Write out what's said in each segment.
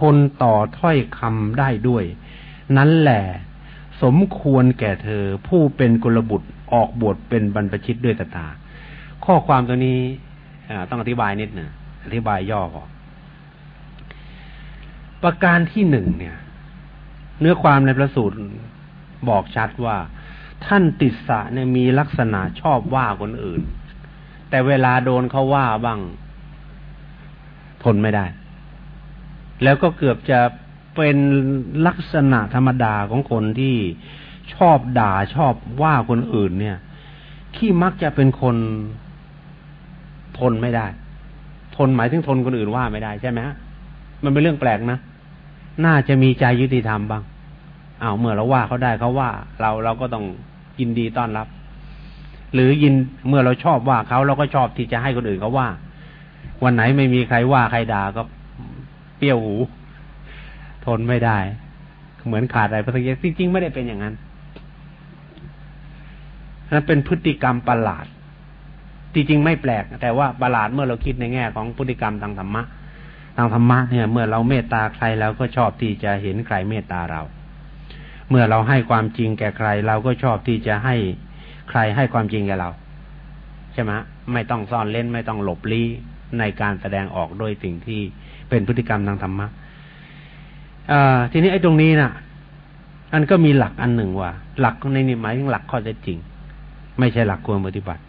ทนต่อถ้อยคำได้ด้วย นั้นแหละสมควรแก่เธอผู้เป็นกุลบุตรออกบวชเป็นบรรพชิตด้วยตา ข้อความตัวนี้ต้องอธิบายนิดหนึ่งอธิบายย่อก่อนประการที่หนึ่งเนี่ย เนื้อความในประสูตรบอกชัดว่า ท่านติดสะเนี่ยมีลักษณะชอบว่าคนอื่น แต่เวลาโดนเขาว่าบ้าง ทนไม่ได้ แล้วก็เกือบจะเป็นลักษณะธรรมดาของคนที่ชอบด่าชอบว่าคนอื่นเนี่ยที่มักจะเป็นคนทนไม่ได้ ทนหมายถึงทนคนอื่นว่าไม่ได้ใช่ไหมฮะมันเป็นเรื่องแปลกนะ น่าจะมีใจยุติธรรมบ้างอ้าวเมื่อเราว่าเขาได้เขาว่า เราเราก็ต้องยินดีต้อนรับ หรือยินเมื่อเราชอบว่าเขาเราก็ชอบที่จะให้คนอื่นเขาว่า วันไหนไม่มีใครว่าใครด่าก็ เปรี้ยวหู ทนไม่ได้ เหมือนขาดอะไรพระสัญญาจริงๆไม่ได้เป็นอย่างนั้นนั่นเป็นพฤติกรรมประหลาด จริงๆไม่แปลก แต่ว่าประหลาดเมื่อเราคิดในแง่ของพฤติกรรมทางธรรมะ ทางธรรมะเนี่ย เมื่อเราเมตตาใครเราก็ชอบที่จะเห็นใครเมตตาเรา เมื่อเราให้ความจริงแก่ใคร เราก็ชอบที่จะให้ใครให้ความจริงแก่เรา ใช่ไหมไม่ต้องซ่อนเล่นไม่ต้องหลบลี้ในการแสดงออกโดยสิ่งที่ เป็นพฤติกรรมทางธรรมะทีนี้ไอ้ตรงนี้นะ่ะ อันก็มีหลักอันหนึ่งว่า หลักในนี้หมายถึงหลักข้อเท็จจริง ไม่ใช่หลักควรปฏิบัติ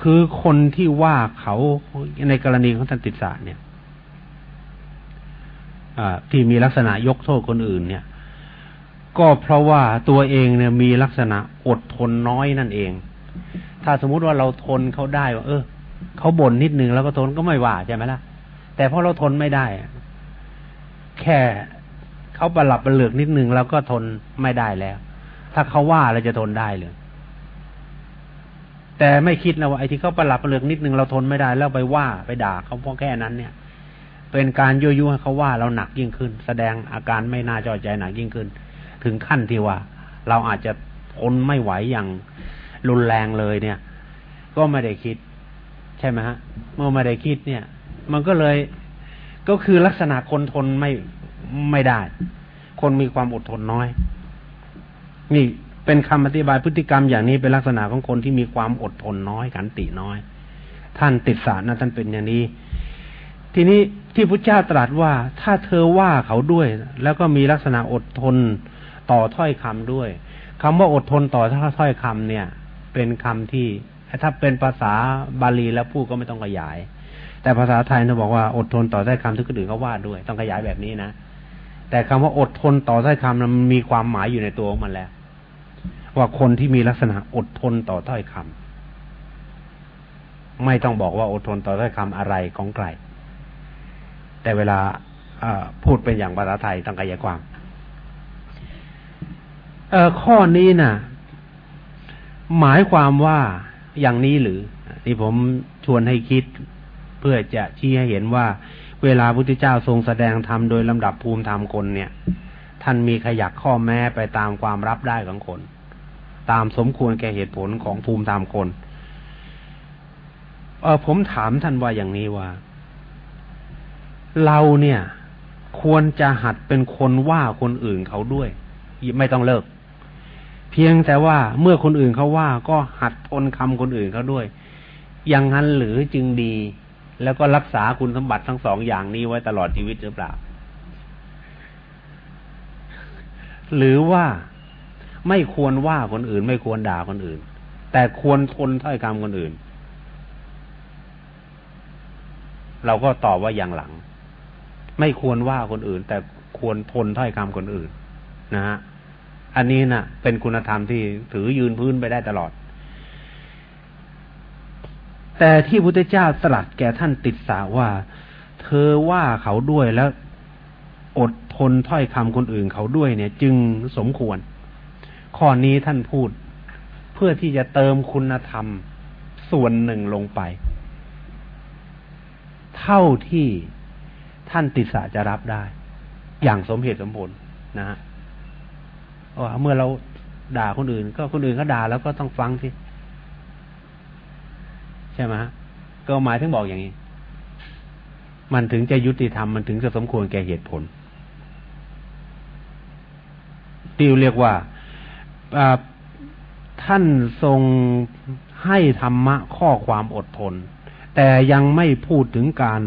คือคนที่ว่าเขาในกรณีของท่านติสาเนี่ยที่มีลักษณะยกโทษคนอื่น เนี่ย ก็เพราะว่าตัวเองเนี่ยมีลักษณะอดทนน้อยนั่นเอง ถ้าสมมุติว่าเราทนเขาได้ว่าเออเขาบ่นนิดนึงแล้วก็ทนก็ไม่ว่าใช่ไหมล่ะ แต่พอเราทนไม่ได้ แค่เขาประหลับประเหลือกนิดนึงเราก็ทนไม่ได้แล้ว ถ้าเขาว่าเราจะทนได้เลยแต่ไม่คิดนะว่าไอ้ที่เขาประหลับประเลือกนิดนึงเราทนไม่ได้แล้วไปว่าไปด่าเขาเพราะแค่นั้นเนี่ย เป็นการยั่วยุให้เขาว่าเราหนักยิ่งขึ้น แสดงอาการไม่น่าจอใจหนักยิ่งขึ้น ถึงขั้นที่ว่า เราอาจจะทนไม่ไหวอย่างรุนแรงเลยเนี่ย ก็ไม่ได้คิด ใช่ไหมฮะ เมื่อไม่ได้คิดเนี่ย มันก็เลยก็คือลักษณะคนทนไม่ไม่ได้ คนมีความอดทนน้อย นี่เป็นคำอธิบายพฤติกรรมอย่างนี้เป็นลักษณะของคนที่มีความอดทนน้อยขันติน้อย ท่านติดสารนะท่านเป็นอย่างนี้ ทีนี้ที่พระเจ้าตรัสว่า ถ้าเธอว่าเขาด้วย แล้วก็มีลักษณะอดทนต่อถ้อยคำด้วยคำว่าอดทนต่อถ้อยคำเนี่ย เป็นคำที่ถ้าเป็นภาษาบาลีแล้วพูดก็ไม่ต้องขยาย แต่ภาษาไทยเราบอกว่าอดทนต่อถ้อยคำที่คนอื่นเขาว่าด้วย ต้องขยายแบบนี้นะ แต่คำว่าอดทนต่อถ้อยคำมันมีความหมายอยู่ในตัวของมันแล้ว ว่าคนที่มีลักษณะอดทนต่อถ้อยคำไม่ต้องบอกว่าอดทนต่อถ้อยคำอะไรของใครแต่เวลาพูดเป็นอย่างภาษาไทยต้องขยายความข้อนี้นะ่ะ หมายความว่าอย่างนี้หรือที่ผมชวนให้คิด เพื่อจะชี้ให้เห็นว่า เวลาพุทธเจ้าทรงแสดงธรรมโดยลำดับภูมิธรรมคนเนี่ย ท่านมีขยักข้อแม้ไปตามความรับได้ของคน ตามสมควรแก่เหตุผลของภูมิธรรมคนเออผมถามท่านว่าอย่างนี้ว่า เราเนี่ย ควรจะหัดเป็นคนว่าคนอื่นเขาด้วย ไม่ต้องเลิก เพียงแต่ว่าเมื่อคนอื่นเขาว่าก็หัดทนคำคนอื่นเขาด้วย อย่างนั้นหรือจึงดี แล้วก็รักษาคุณสมบัติทั้งสองอย่างนี้ไว้ตลอดชีวิตหรือเปล่า หรือว่าไม่ควรว่าคนอื่น ไม่ควรด่าคนอื่น แต่ควรทนถ้อยคำคนอื่น เราก็ตอบว่าอย่างหลัง ไม่ควรว่าคนอื่น แต่ควรทนถ้อยคำคนอื่น นะฮะอันนี้นะ่ะ เป็นคุณธรรมที่ถือยืนพื้นไปได้ตลอด แต่ที่พุทธเจ้าตรัสแก่ท่านติดสาว่า เธอว่าเขาด้วยแล้วอดทนถ้อยคำคนอื่นเขาด้วยเนี่ย จึงสมควร ข้อนี้ท่านพูด เพื่อที่จะเติมคุณธรรมส่วนหนึ่งลงไป เท่าที่ท่านติสาจะรับได้ อย่างสมเหตุสมผลนะฮะเมื่อเราด่าคนอื่น ก็คนอื่นเขาด่าแล้วก็ต้องฟังสิ ใช่ไหมก็หมายถึงบอกอย่างนี้ มันถึงจะยุติธรรมมันถึงจะสมควรแก่เหตุผลที่เรียกว่าท่านทรงให้ธรรมะข้อความอดทน แต่ยังไม่พูดถึงการ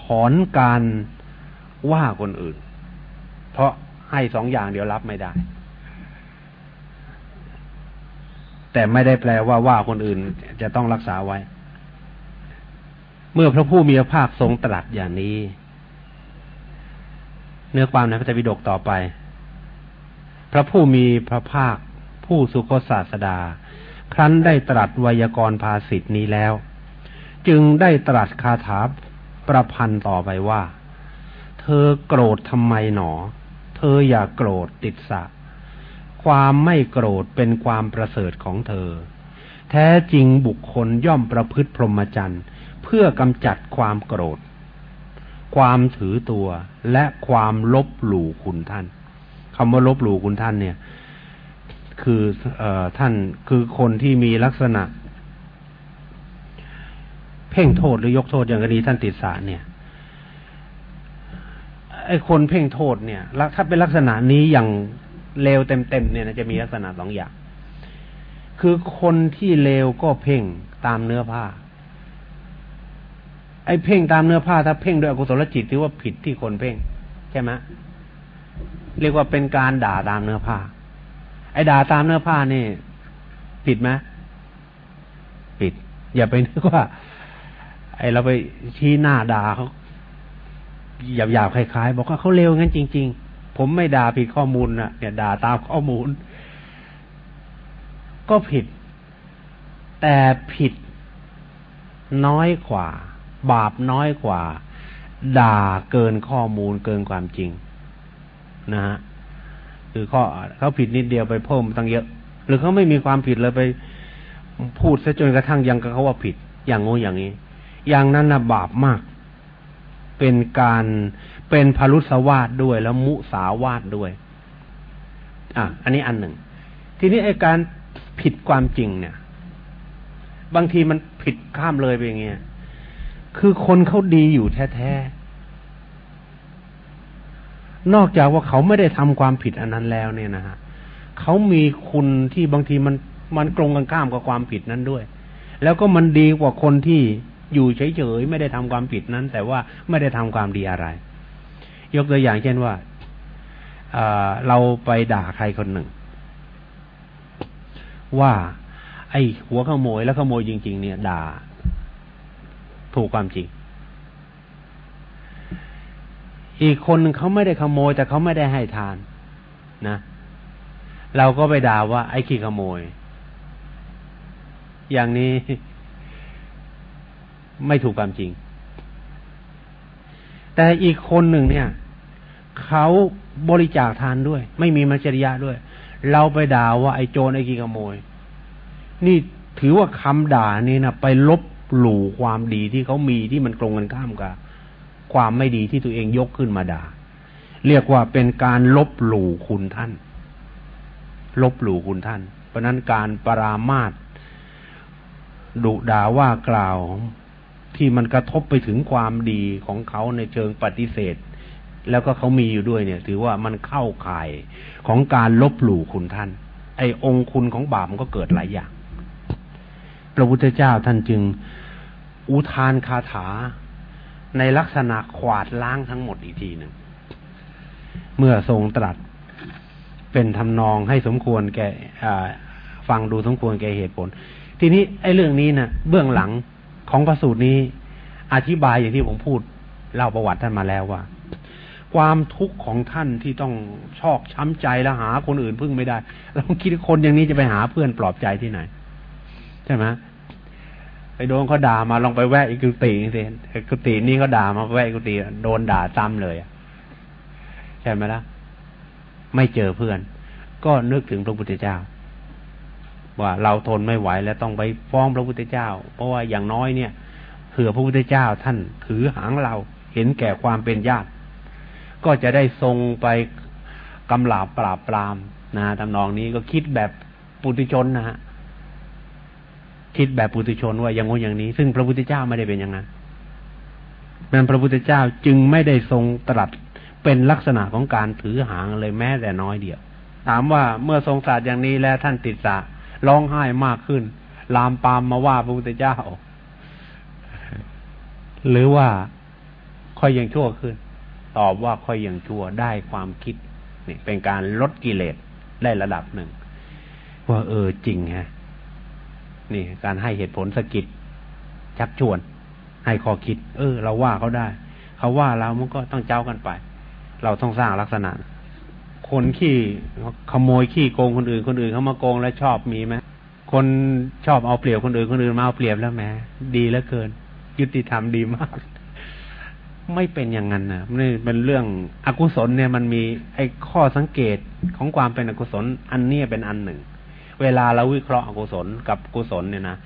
ถอนการว่าคนอื่น เพราะให้สองอย่างเดียวรับไม่ได้ แต่ไม่ได้แปลว่าว่าคนอื่นจะต้องรักษาไว้ เมื่อพระผู้มีพระภาคทรงตรัสอย่างนี้ เนื้อความในพระธรรมปิฎกต่อไป พระผู้มีพระภาค ผู้สุคตศาสดา ครั้นได้ตรัสไวยากรณ์ภาสิทธินี้แล้ว จึงได้ตรัสคาถาประพันธ์ต่อไปว่า เธอโกรธทำไมหนอ เธออย่าโกรธติดสะ ความไม่โกรธเป็นความประเสริฐของเธอ แท้จริงบุคคลย่อมประพฤติพรหมจรรย์ เพื่อกำจัดความโกรธ ความถือตัวและความลบหลู่คุณท่านคำว่าลบหลู่คุณท่านเนี่ย คืออท่านคือคนที่มีลักษณะ เพ่งโทษหรือยกโทษอย่างกรณีท่านติดสารเนี่ยไอ้คนเพ่งโทษเนี่ยถ้าเป็นลักษณะนี้อย่างเลวเต็มๆเนี่ยจะมีลักษณะสองอย่าง คือคนที่เลวก็เพ่งตามเนื้อผ้า ไอ้เพ่งตามเนื้อผ้าถ้าเพ่งด้วยอกุศลจิตถือว่าผิดที่คนเพ่งใช่ไหมเรียกว่าเป็นการด่าตามเนื้อผ้า ไอ้ด่าตามเนื้อผ้านี่ ผิดไหมผิด อย่าไปนึกว่า ไอ้เราไปชี้หน้าด่าเขาหยาบๆคล้ายๆ บอกว่าเขาเลวงั้นจริง ๆ ผมไม่ด่าผิดข้อมูลนะเนี่ยด่าตามข้อมูล ก็ผิด แต่ผิดน้อยกว่า บาปน้อยกว่า ด่าเกินข้อมูลเกินความจริง นะฮะคือข้อเขาผิดนิดเดียวไปเพิ่มตั้งเยอะ หรือเขาไม่มีความผิดเลยไปพูดซะจนกระทั่งยังกับเขาว่าผิด อย่างงูอย่างนี้ อย่างนั้นนะบาปมาก เป็นการเป็นพลุสวาดด้วยแล้วมุสาวาดด้วย อะ อันนี้อันหนึ่ง ทีนี้ไอ้การผิดความจริงเนี่ย บางทีมันผิดข้ามเลยไปอย่างเงี้ย คือคนเขาดีอยู่แท้ๆ นอกจากว่าเขาไม่ได้ทำความผิดอันนั้นแล้วเนี่ยนะฮะเขามีคุณที่บางทีมันมันตรงกันข้ามกับความผิดนั้นด้วย แล้วก็มันดีกว่าคนที่อยู่เฉยๆไม่ได้ทำความผิดนั้น แต่ว่าไม่ได้ทำความดีอะไร ยกตัวอย่างเช่นว่าเราไปด่าใครคนหนึ่ง ว่า ไอ้หัวขโมยแล้วขโมยจริง ๆ เนี่ย ด่า ถูกความจริง อีกคนเขาไม่ได้ขโมย แต่เขาไม่ได้ให้ทานนะ เราก็ไปด่าว่า ไอ้ขี้ขโมย อย่างนี้ไม่ถูกความจริง แต่อีกคนหนึ่งเนี่ยเขาบริจาคทานด้วย ไม่มีมัจฉริยะด้วย เราไปด่าว่าไอ้โจรไอ้ขี้ขโมย นี่ถือว่าคำด่านี่นะไปลบ หลู่ความดีที่เขามีที่มันตรงกันข้ามกับความไม่ดีที่ตัวเองยกขึ้นมาด่า เรียกว่าเป็นการลบหลู่คุณท่าน ลบหลู่คุณท่าน เพราะนั้นการปรามาตดุด่าว่ากล่าวที่มันกระทบไปถึงความดีของเขาในเชิงปฏิเสธ แล้วก็เขามีอยู่ด้วยเนี่ย ถือว่ามันเข้าข่ายของการลบหลู่คุณท่าน ไอ้องคุณของบาปมันก็เกิดหลายอย่าง พระพุทธเจ้าท่านจึงอุทานคาถาในลักษณะขวาดล้างทั้งหมดอีกทีหนึ่ง เมื่อทรงตรัสเป็นทำนองให้สมควรแก่ฟังดูสมควรแก่เหตุผล ทีนี้ไอ้เรื่องนี้นะเบื้องหลังของพระสูตรนี้ อธิบายอย่างที่ผมพูดเล่าประวัติท่านมาแล้วว่า ความทุกข์ของท่านที่ต้องชอกช้ำใจแล้วหาคนอื่นพึ่งไม่ได้เราคิดคนอย่างนี้จะไปหาเพื่อนปลอบใจที่ไหน ใช่ไหมไปโดนเขาด่ามาลองไปแวะอีกกุฏิสิกุฏินี่เขาด่ามาแวะกุฏิโดนด่าซ้ำเลยใช่ไหมล่ะไม่เจอเพื่อน ก็นึกถึงพระพุทธเจ้า ว่าเราทนไม่ไหวแล้วต้องไปฟ้องพระพุทธเจ้า เพราะว่าอย่างน้อยเนี่ยเผื่อพระพุทธเจ้าท่านถือหางเราเห็นแก่ความเป็นญาติ ก็จะได้ทรงไปกำลาบปราบปรามนะทำนองนี้ก็คิดแบบปุถุชนนะฮะ คิดแบบปุถุชนว่าอย่างงูอย่างนี้ ซึ่งพระพุทธเจ้าไม่ได้เป็นอย่างนั้นนั้นพระพุทธเจ้าจึงไม่ได้ทรงตรัสเป็นลักษณะของการถือหางเลยแม้แต่น้อยเดียว ถามว่าเมื่อทรงศาสตร์อย่างนี้แล้วท่านติดสะร้องไห้มากขึ้น ลามปามมาว่าพระพุทธเจ้า หรือว่าค่อยยังชั่วขึ้น ตอบว่าค่อยยังชั่วได้ความคิดนี่เป็นการลดกิเลสได้ระดับหนึ่ง ว่าเออจริงฮะ นี่การให้เหตุผลสกิดชักชวน ให้ข้อคิด เออ เราว่าเขาได้ เขาว่าเรามันก็ต้องเจ้ากันไป เราต้องสร้างลักษณะ คนขี้ขโมยขี้โกงคนอื่นคนอื่นเขามาโกงแล้วชอบมีไหมคนชอบเอาเปรียบคนอื่นคนอื่นมาเอาเปรียบแล้วแหมดีเหลือเกิน ยุติธรรมดีมาก ไม่เป็นอย่างนั้นนะนี่เป็นเรื่องอกุศลเนี่ยมันมีไอ้ข้อสังเกตของความเป็นอกุศล อันนี้เป็นอันหนึ่ง เวลาเราวิเคราะห์อกุศลกับกุศลเนี่ยนะ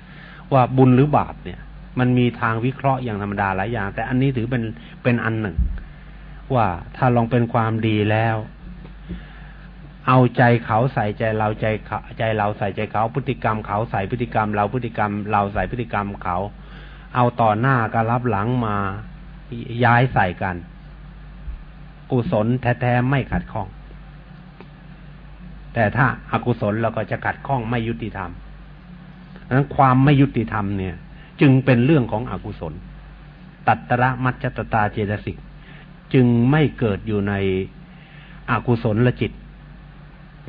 ว่าบุญหรือบาปเนี่ย มันมีทางวิเคราะห์อย่างธรรมดาหลายอย่าง แต่อันนี้ถือเป็นเป็นอันหนึ่ง ว่าถ้าลองเป็นความดีแล้ว เอาใจเขาใส่ใจเราใจใจเราใส่ใจเขาพฤติกรรมเขาใส่พฤติกรรม เราพฤติกรรม เราใส่พฤติกรรมเขา เอาต่อหน้ากับรับหลังมาย้ายใส่กัน กุศลแท้ๆไม่ขัดข้อง แต่ถ้าอากุศลเราก็จะขัดข้องไม่ยุติธรรมดังนั้นความไม่ยุติธรรมเนี่ย จึงเป็นเรื่องของอกุศล ตัตระมัจจตตาเจตสิกจึงไม่เกิดอยู่ในอกุศลละจิต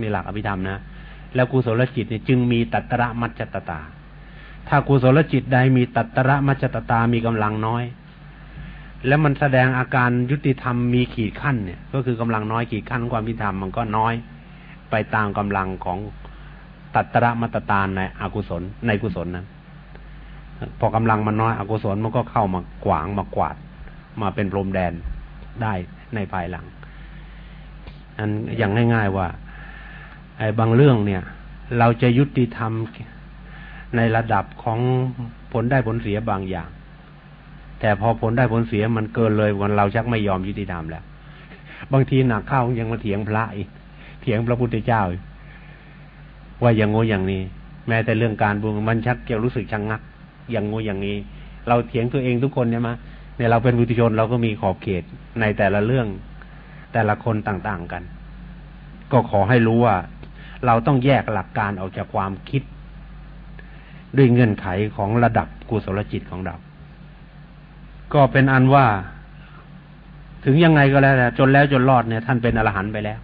มีหลักอภิธรรมนะ แล้วกุศลจิตเนี่ยจึงมีตัตระมัจจตตา ถ้ากุศลจิตใดมีตัตระมัจจตตามีกำลังน้อย แล้วมันแสดงอาการยุติธรรมมีขีดขั้นเนี่ย ก็คือกำลังน้อยขีดขั้นความยุติธรรมมันก็น้อย ไปตามกำลังของตัตระมัตตาในอกุศล ในกุศลนั้นพอกำลังมันน้อยอกุศลมันก็เข้ามากวางมากวาด มาเป็นพรมแดนได้ในภายหลังอันอย่างง่าย ๆว่า ไอ้บางเรื่องเนี่ย เราจะยุติธรรมในระดับของผลได้ผลเสียบางอย่าง แต่พอผลได้ผลเสียมันเกินเลยวันเราชักไม่ยอมยุติธรรมแล้ว บางทีหนักเข้ายังมาเถียงพระอีก เถียงพระพุทธเจ้า ว่าอย่างโง่อย่างนี้ แม้แต่เรื่องการบุญมันชักเกี่ยวรู้สึกชังงัก อย่างโง่อย่างนี้ เราเถียงตัวเองทุกคนเนี่ยมาเนี่ยเราเป็นบุตรชนเราก็มีขอบเขตในแต่ละเรื่องแต่ละคนต่างๆกัน ก็ขอให้รู้ว่า เราต้องแยกหลักการออกจากความคิด ด้วยเงื่อนไขของระดับกุศลจิตของเรา ก็เป็นอันว่า ถึงยังไงก็แล้วแต่จนแล้วจนรอดเนี่ย ท่านเป็นอรหันต์ไปแล้ว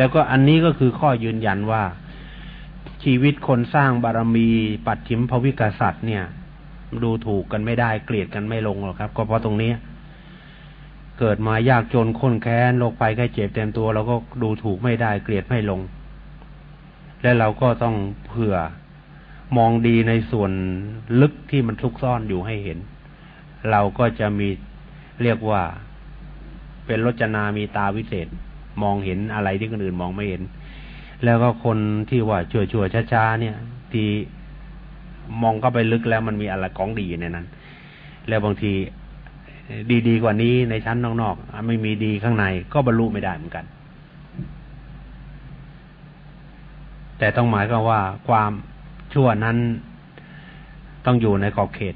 แล้วก็อันนี้ก็คือข้อยืนยันว่าชีวิตคนสร้างบารมีปัดฉิมภวิกษัตริย์เนี่ย ดูถูกกันไม่ได้เกลียดกันไม่ลงหรอกครับ ก็เพราะตรงนี้ เกิดมายากจนข้นแค้นโรคภัยไข้เจ็บเต็มตัวเราก็ดูถูกไม่ได้เกลียดไม่ลง และเราก็ต้องเผื่อมองดีในส่วนลึกที่มันทุกซ่อนอยู่ให้เห็น เราก็จะมีเรียกว่าเป็นรจนามีตาวิเศษ มองเห็นอะไรที่คนอื่นมองไม่เห็น แล้วก็คนที่ว่าชั่วชั่วช้าๆเนี่ย ที่มองเข้าไปลึกแล้วมันมีอะไรของดีในนั้น แล้วบางทีดีๆกว่านี้ในชั้นนอกๆไม่มีดีข้างในก็บรรลุไม่ได้เหมือนกัน แต่ต้องหมายก็ว่าความชั่วนั้นต้องอยู่ในขอบเขต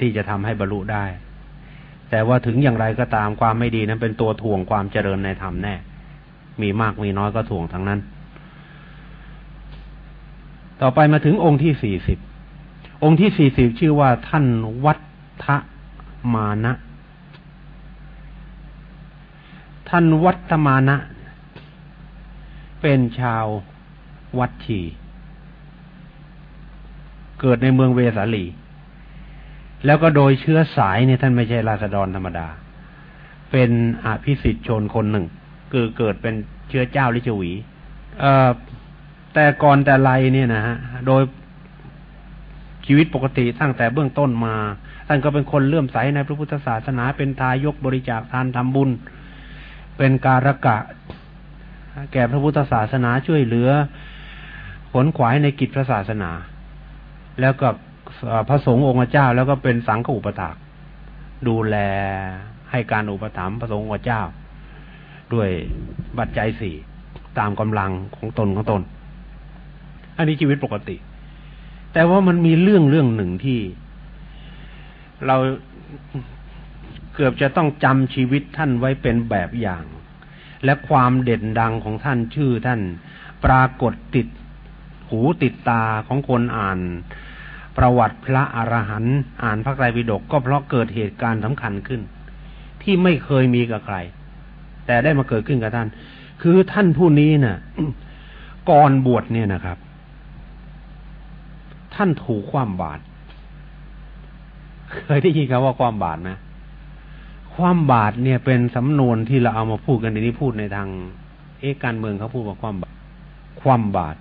ที่จะทำให้บรรลุได้ แต่ว่าถึงอย่างไรก็ตามความไม่ดีนั้นเป็นตัวถ่วงความเจริญในธรรมแน่ มีมากมีน้อยก็ถ่วงทั้งนั้น ต่อไปมาถึงองค์ที่สี่สิบ องค์ที่สี่สิบชื่อว่าท่านวัฒมานะ ท่านวัฒมานะ เป็นชาววัดชี เกิดในเมืองเวสาลี แล้วก็โดยเชื้อสายเนี่ยท่านไม่ใช่ราษฎรธรรมดา เป็นอภิสิทธิชนคนหนึ่ง คือเกิดเป็นเชื้อเจ้าลิชวี เอ่อแต่ก่อนแต่ไรเนี่ยนะฮะโดยชีวิตปกติตั้งแต่เบื้องต้นมา ท่านก็เป็นคนเลื่อมใสในพระพุทธศาสนาเป็นทายกบริจาคทานทำบุญ เป็นการกะ แก่พระพุทธศาสนาช่วยเหลือขนขวายในกิจพระศาสนา แล้วก็พระสงฆ์องค์เจ้า แล้วก็เป็นสังฆอุปถากดูแลให้การอุปถัมภ์พระสงฆ์องค์เจ้า ด้วยบัตรใจสี่ตามกำลังของตนของตน อันนี้ชีวิตปกติ แต่ว่ามันมีเรื่องเรื่องหนึ่งที่ เราเกือบจะต้องจำชีวิตท่านไว้เป็นแบบอย่าง และความเด่นดังของท่านชื่อท่านปรากฏติดหูติดตาของคนอ่าน ประวัติพระอรหันต์อ่านพระไตรปิฎกก็เพราะเกิดเหตุการณ์สำคัญขึ้น ที่ไม่เคยมีกับใคร แต่ได้มาเกิดขึ้นกับท่าน คือท่านผู้นี้นะ่ะ ก่อนบวชเนี่ยนะครับ ท่านถูกความบาดเคยได้ยินคำว่าความบาดนะความบาดเนี่ยเป็นสำนวนที่เราเอามาพูดกันในนี้พูดในทาง เอกการเมืองเขาพูดว่าความบาดความบาด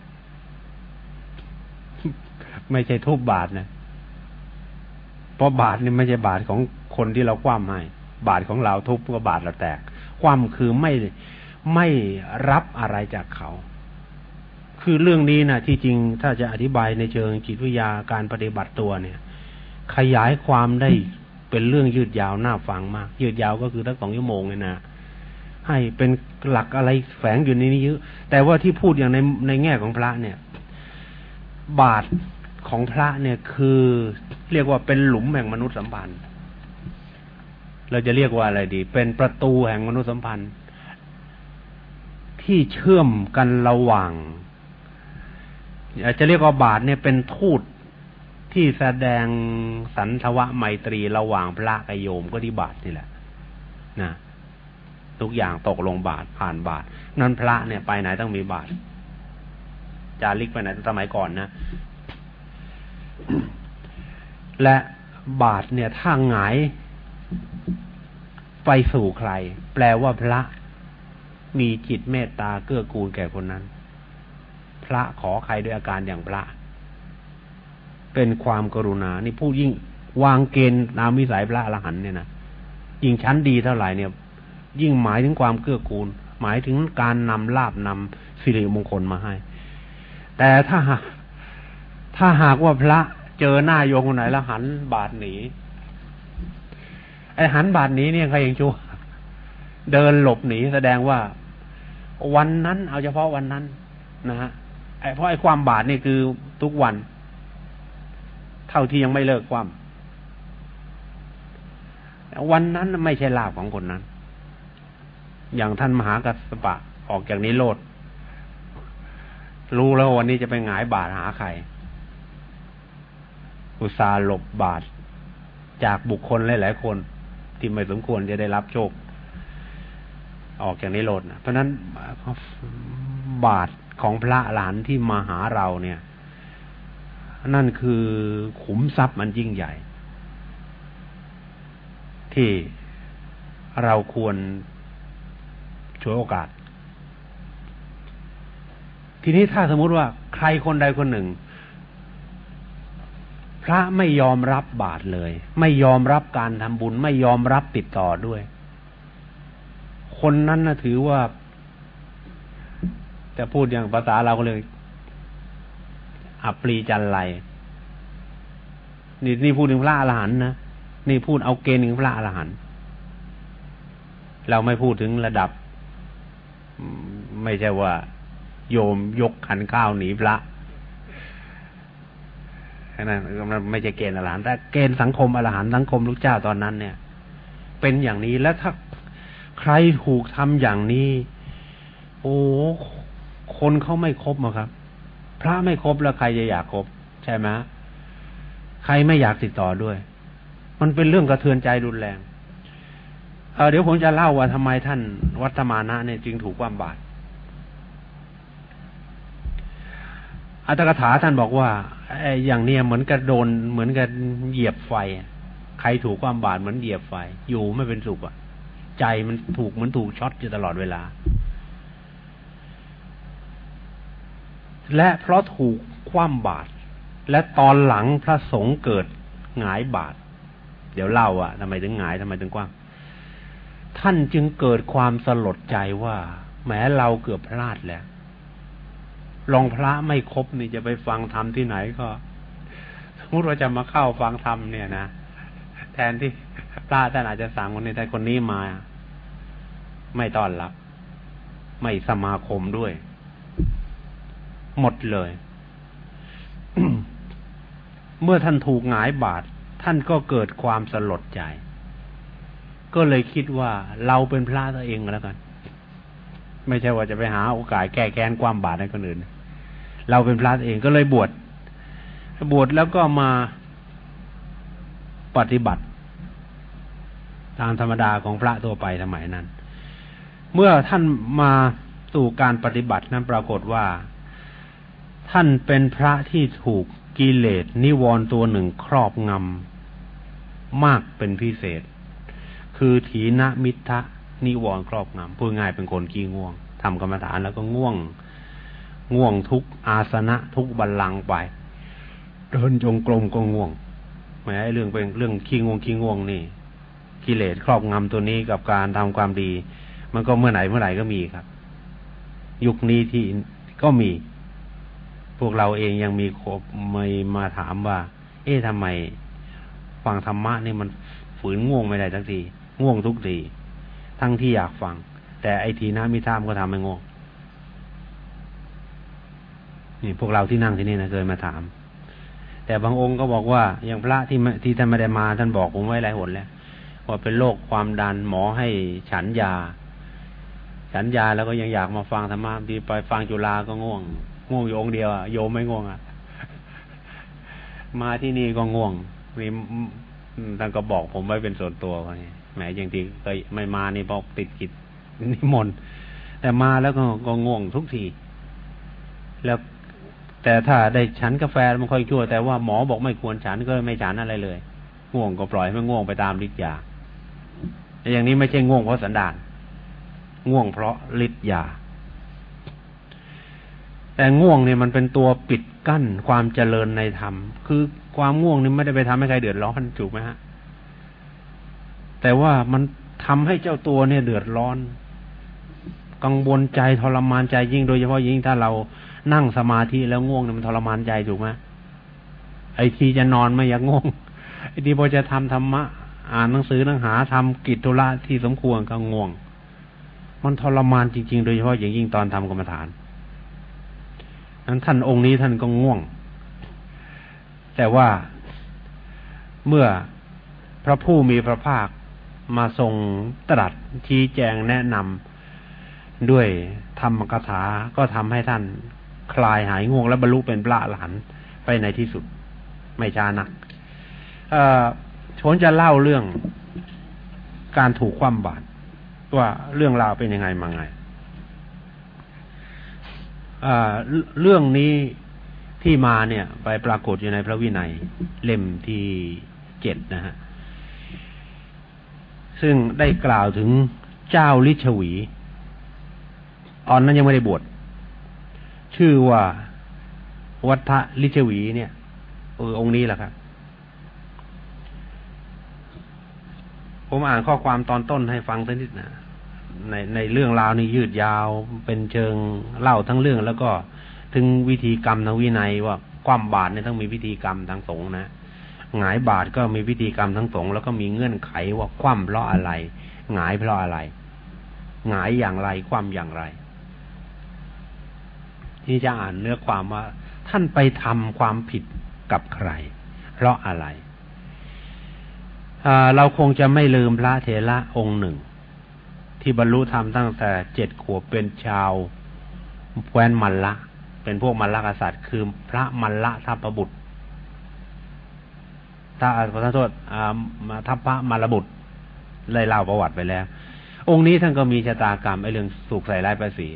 ไม่ใช่ทุบบาทนะเพราะบาทนี่ไม่ใช่บาทของคนที่เราคว่ำให้บาทของเราทุบก็บาทเราแตก คว่ำคือไม่ไม่รับอะไรจากเขา คือเรื่องนี้นะที่จริงถ้าจะอธิบายในเชิงจิตวิทยาการปฏิบัติตัวเนี่ย ขยายความได้เป็นเรื่องยืดยาวน่าฟังมาก ยืดยาวก็คือทั้งสองชั่วโมงเลยนะให้เป็นหลักอะไรแฝงอยู่ในนี้เยอะแต่ว่าที่พูดอย่างในในแง่ของพระเนี่ย บาทของพระเนี่ยคือ เรียกว่าเป็นหลุมแห่งมนุษยสัมพันธ์ เราจะเรียกว่าอะไรดี เป็นประตูแห่งมนุษยสัมพันธ์ ที่เชื่อมกันระหว่างอาจจะเรียกว่าบาทเนี่ยเป็นทูตที่แสดงสันทวะไมตรีระหว่างพระกับโยมก็ที่บาทนี่แหละนะทุกอย่างตกลงบาทผ่านบาท นั่นพระเนี่ยไปไหนต้องมีบาทจาริกไปไหนสมัยก่อนนะและบาทเนี่ยถ้าหงาย ไปสู่ใคร แปลว่าพระมีจิตเมตตาเกื้อกูลแก่คนนั้น พระขอใครด้วยอาการอย่างพระ เป็นความกรุณา นี่ผู้ยิ่งวางเกณฑ์นามวิสัยพระอรหันเนี่ยนะยิ่งชั้นดีเท่าไหร่เนี่ย ยิ่งหมายถึงความเกื้อกูล หมายถึงการนำลาบนำสิริมงคลมาให้ แต่ถ้าถ้าหากว่าพระเจอหน้าโยมคนไหนแล้วหันบาดหนี ไอ้หันบาดนี้เนี่ยใครยังชั่วเดินหลบหนีแสดงว่า วันนั้น เอาเฉพาะวันนั้นนะฮะไอ้เพราะไอ้ความบาดนี่คือทุกวัน เท่าที่ยังไม่เลิกความวันนั้นไม่ใช่ลาบของคนนั้น อย่างท่านมหากัสปะออกจากนี้โลดรู้แล้ววันนี้จะไปหงายบาดหาใครอุตสาหลบบาทจากบุคคลหลาย ๆ คน ที่ไม่สมควรจะได้รับโชค ออกจากนิโรธนะเพราะนั้นบาทของพระหลานที่มาหาเราเนี่ย นั่นคือขุมทรัพย์มันยิ่งใหญ่ ที่เราควรช่วยโอกาส ทีนี้ถ้าสมมติว่าใครคนใดคนหนึ่ง พระไม่ยอมรับบาตรเลย ไม่ยอมรับการทำบุญ ไม่ยอมรับติดต่อด้วย คนนั้นนะถือว่า จะพูดอย่างภาษาเราก็เลย อัปรีจันไรนี่นี่พูดถึงพระอรหันต์นะนี่พูดเอาเกณฑ์ถึงพระอรหันต์เราไม่พูดถึงระดับ ไม่ใช่ว่า โยมยกขันข้าวหนีพระ นั่นมันไม่ใช่เกณฑ์อรหันต์แต่เกณฑ์สังคมอรหันต์สังคมลูกเจ้าตอนนั้น เนี่ย เป็นอย่างนี้แล้วถ้าใครถูกทำอย่างนี้ โอ้คนเขาไม่ครบอครับ พระไม่ครบแล้วใครจะอยากครบใช่ไหมใครไม่อยากติดต่อด้วย มันเป็นเรื่องกระเทือนใจรุนแรงเเดี๋ยวผมจะเล่าว่าทำไมท่านวัฒมานะเนี่ยจึงถูกความบาดอัตถกถาท่านบอกว่า ไอ้อย่างเนี้ยเหมือนกับโดนเหมือนกับเหยียบไฟ ใครถูกความบาดเหมือนเหยียบไฟ อยู่ไม่เป็นสุขอะ ใจมันถูกเหมือนถูกช็อตอยู่ตลอดเวลา และเพราะถูกคว่ำบาดและตอนหลังพระสงฆ์เกิดหงายบาดเดี๋ยวเล่าอะทำไมถึงหงายทำไมถึงกว้าง ท่านจึงเกิดความสลดใจว่าแม้เราเกือบพลาดแล้ว ลองพระไม่ครบนี่จะไปฟังธรรมที่ไหนก็สมมติว่าจะมาเข้าฟังธรรมเนี่ยนะแทนที่พระท่านอาจจะสั่งคนนี้แต่คนนี้มา ไม่ต้อนรับ ไม่สมาคมด้วย หมดเลย เมื่อท่านถูกหงายบาดท่านก็เกิดความสลดใจ ก็เลยคิดว่าเราเป็นพระตัวเองแล้วกัน ไม่ใช่ว่าจะไปหาโอกาสแก้แค้นความบาปให้คนอื่น เราเป็นพระเองก็เลยบวชบวชแล้วก็มาปฏิบัติ ตามธรรมดาของพระทั่วไปสมัยนั้น เมื่อท่านมาสู่การปฏิบัตินั้นปรากฏว่า ท่านเป็นพระที่ถูกกิเลสนิวรณ์ตัวหนึ่งครอบงำมากเป็นพิเศษ คือถีนมิทะนิวรณ์ครอบงำพูดง่ายเป็นคนขี้ง่วงทำกรรมฐานแล้วก็ง่วง ง่วงทุกอาสนะทุกบัลลังไป เดินจงกรมก็ง่วงแม้เรื่องเป็นเรื่องขี้ง่วงขี้ง่วงนี่กิเลสครอบงำตัวนี้กับการทำความดี มันก็เมื่อไหร่เมื่อไหร่ก็มีครับ ยุคนี้ที่ก็มี พวกเราเองยังมีคบไม่มาถามว่า เอ๊ะทำไมฟังธรรมะนี่มันฝืนง่วงไม่ได้ทักทีง่วงทุกทีทั้งที่อยากฟัง แต่ไอทีน้ามิท่ามก็ทำให้ง่วง นี่พวกเราที่นั่งที่นี่นะเคยมาถาม แต่บางองค์ก็บอกว่าอย่างพระที่ที่ท่านไม่ได้มาท่านบอกผมไว้หลายหนแล้วว่าเป็นโรคความดันหมอให้ฉันยา ฉันยาแล้วก็ยังอยากมาฟังธรรมะดีไปฟังจุฬาก็ง่วง ง่วงอยู่องเดียวอะโยมไม่ง่วงอะมาที่นี่ก็ง่วงนี่ท่านก็บอกผมไว้เป็นส่วนตัวว่าแหมอย่างที่เคยไม่มานี่บอกติดกิจนิมนต์แต่มาแล้วก็ก็ง่วงทุกที แล้ว แต่ถ้าได้ฉันกาแฟมันค่อยชั่ว แต่ว่าหมอบอกไม่ควรฉันก็ไม่ฉันอะไรเลย ง่วงก็ปล่อยให้ง่วงไปตามฤทธิ์ยาแต่อย่างนี้ไม่ใช่ง่วงเพราะสันดาน ง่วงเพราะฤทธิ์ยา แต่ง่วงเนี่ยมันเป็นตัวปิดกั้นความเจริญในธรรม คือความง่วงนี่ไม่ได้ไปทำให้ใครเดือดร้อนถูกไหมฮะ แต่ว่ามันทำให้เจ้าตัวเนี่ยเดือดร้อน กังวลใจทรมานใจยิ่งโดยเฉพาะยิ่งถ้าเรา นั่งสมาธิแล้วง่วงเนี่ยมันทรมานใจถูกไหมไอ้ทีจะนอนไม่อยากง่วงไอ้ทีพอจะทำธรรมะ อ่านหนังสือหนังหาทำกิจธุระที่สมควรก็ง่วง มันทรมานจริงๆ โดยเฉพาะอย่างยิ่งตอนทำกรรมฐานนั้นท่านองค์นี้ท่านก็ง่วง แต่ว่าเมื่อพระผู้มีพระภาคมาทรงตรัสชี้แจงแนะนำด้วยธรรมกถาก็ทำให้ท่าน คลายหายง่วงและบรรลุเป็นพระหลานไปในที่สุด ไม่ช้านักชนจะเล่าเรื่องการถูกความบาตรว่าเรื่องราวเป็นยังไงมาไงเรื่องนี้ที่มาเนี่ย ไปปรากฏอยู่ในพระวินัยเล่มที่เจ็ดนะฮะซึ่งได้กล่าวถึงเจ้าลิชวี ตอนนั้นยังไม่ได้บวช ชื่อว่าวัฏลิชวีเนี่ยเออองค์นี้แหละครับ ผมอ่านข้อความตอนต้นให้ฟังสักนิดนะในในเรื่องราวนี้ยืดยาวเป็นเชิงเล่าทั้งเรื่องแล้วก็ถึงวิธีกรรมทางวินัยว่าความบาปเนี่ยต้องมีวิธีกรรมทางสงฆ์นะหงายบาทก็มีพิธีกรรมทั้งสงแล้วก็มีเงื่อนไขว่าคว่ำเพราะอะไรหงายเพราะอะไรหงายอย่างไรคว่ำอย่างไร ที่จะอ่านเนื้อความว่า ท่านไปทำความผิดกับใคร เพราะอะไรเราคงจะไม่ลืมพระเถระองค์หนึ่ง ที่บรรลุธรรมตั้งแต่เจ็ดขวบเป็นชาวแคว้นมัลละ เป็นพวกมัลละกษัตริย์ คือพระมัลละทัพบุตรถ้าขอโทษมาทัพพระมารบุตรได้เล่าประวัติไปแล้ว องค์นี้ท่านก็มีชะตากรรมไอ้เรื่องสุกใส่ร้ายภาษี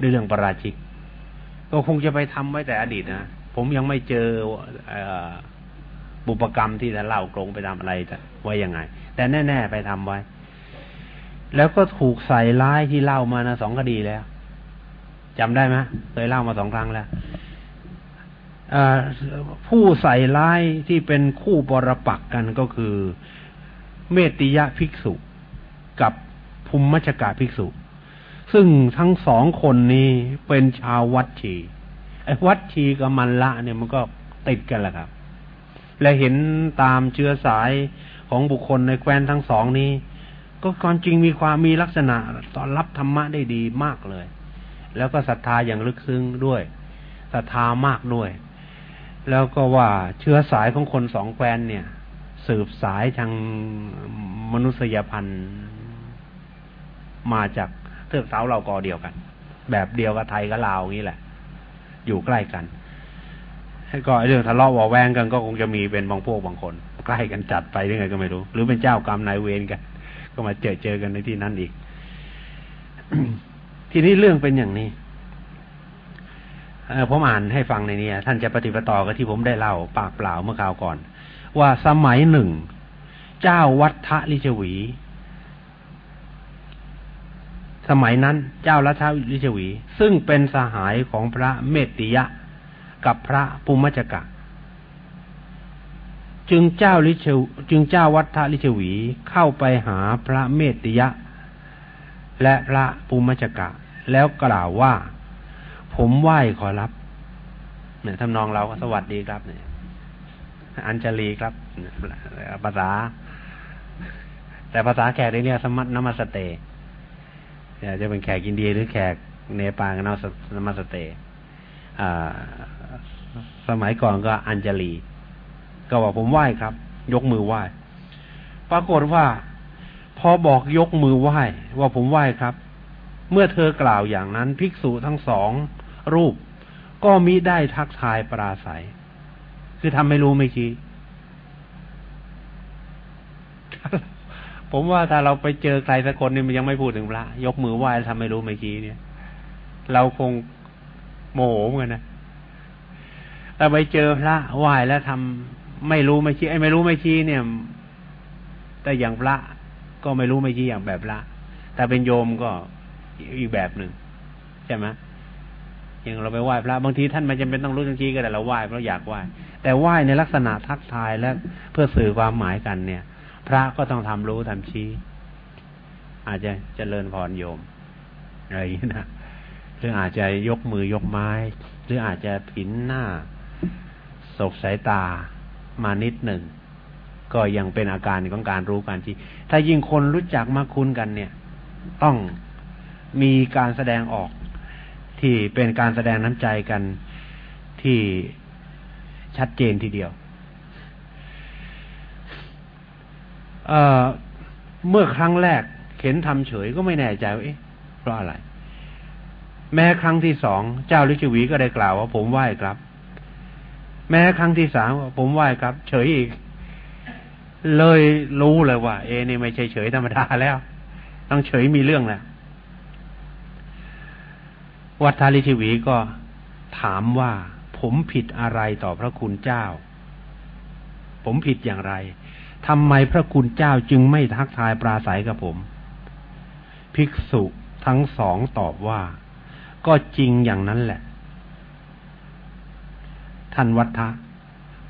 ด้วยเรื่องประราชิก ก็คงจะไปทำไว้แต่อดีตนะผมยังไม่เจอบุปกรรมที่จะเล่ากรงไปทำอะไรไว้ยังไง แต่แน่ ๆ ไปทำไว้ แล้วก็ถูกใส่ร้ายที่เล่ามานะสองคดีแล้วจำได้ไหมเคยเล่ามาสองครั้งแล้วผู้ใส่ร้ายที่เป็นคู่ปรปักกันก็คือ เมติยะภิกษุ กับภูมิมัชกาภิกษุ ซึ่งทั้งสองคนนี้เป็นชาววัดชีไอ้วัดชีกับมันละเนี่ยมันก็ติดกันแหละครับ และเห็นตามเชื้อสายของบุคคลในแคว้นทั้งสองนี้ ก็ความจริงมีความมีลักษณะตอนรับธรรมะได้ดีมากเลย แล้วก็ศรัทธาอย่างลึกซึ้งด้วยศรัทธามากด้วย แล้วก็ว่าเชื้อสายของคนสองแคว้นเนี่ย สืบสายทางมนุษยพันธุ์มาจาก เทือกเสาเรากอเดียวกัน แบบเดียวกับไทยกับลาวงี้แหละ อยู่ใกล้กันก็เรื่องทะเลาะวอแวงกันก็คงจะมีเป็นบางพวกบางคน ใกล้กันจัดไปยังไงก็ไม่รู้ หรือเป็นเจ้ากรรมนายเวรกัน ก็มาเจอเจอกันในที่นั้นอีก ทีนี้เรื่องเป็นอย่างนี้ผมอ่านให้ฟังในนี้ท่านจะปฏิปต่อกับที่ผมได้เล่าปากเปล่าเมื่อคราวก่อน ว่าสมัยหนึ่ง เจ้าวัดทะลิชวี สมัยนั้นเจ้ารัชลิชวี ซึ่งเป็นสหายของพระเมตติยะ กับพระปุมจกะ จึงเจ้าลิชจึงเจ้าวัดทะลิชวีเข้าไปหาพระเมตติยะ และพระปุมจกะ แล้วกล่าวว่า ผมไหว้ขอรับเนี่ยทำนองเราก็สวัสดีครับเนี่ยอัญชลีครับภาษา แต่ภาษาแขกเรียกสมัตนมัสเต จะเป็นแขกอินเดียหรือแขกเนปาลก็นมัสเตสมัยก่อนก็อัญชลี ก็บอกผมไหว้ครับ ยกมือไหว้ ปรากฏว่า พอบอกยกมือไหว้ ว่าผมไหว้ครับ เมื่อเธอกล่าวอย่างนั้น ภิกษุทั้งสองรูป ก็มิได้ทักทายปราศัย คือทำไม่รู้ไม่ชี้ ผมว่าถ้าเราไปเจอใครสักคนนี่มันยังไม่พูดถึงพระยกมือไหว้ทำไม่รู้ไม่ชี้เนี่ย เราคงโมโหเหมือนกันนะแต่ไปเจอพระไหว้แล้วทำไม่รู้ไม่ชี้ไอ้ไม่รู้ไม่ชี้เนี่ย แต่อย่างพระก็ไม่รู้ไม่ชี้อย่างแบบพระแต่เป็นโยมก็อีกแบบหนึ่งใช่ไหมอย่างเราไปไหว้พระบางทีท่านไม่จำเป็นต้องรู้จริงๆก็แต่เราไหว้เพราะอยากไหว้แต่ไหว้ในลักษณะทักทายและเพื่อสื่อความหมายกันเนี่ย พระก็ต้องทำรู้ทำชี้ อาจจะเจริญพรโยมอะไรอย่างนี้นะหรืออาจจะยกมือยกไม้ หรืออาจจะผินหน้าสกสายตามานิดหนึ่ง ก็ยังเป็นอาการของการรู้การที่ถ้ายิ่งคนรู้จักมาคุ้นกันเนี่ย ต้องมีการแสดงออกที่เป็นการแสดงน้ำใจกันที่ชัดเจนทีเดียว เเมื่อครั้งแรกเข็นทำเฉยก็ไม่แน่ใจว่าเอ๊ะเพราะอะไร แม้ครั้งที่สองเจ้าลิชวีก็ได้กล่าวว่า ผมไหว้ครับ แม้ครั้งที่สามว่าผมไหว้ครับ เฉยอีก เลยรู้เลยว่า เอนี่ไม่ใช่เฉยธรรมดาแล้ว ต้องเฉยมีเรื่องแล้ววัดทาลิทีวีก็ถามว่าผมผิดอะไรต่อพระคุณเจ้า ผมผิดอย่างไร ทำไมพระคุณเจ้าจึงไม่ทักทายปราศัยกับผม ภิกษุทั้งสองตอบว่า ก็จริงอย่างนั้นแหละ ท่านวัฒะ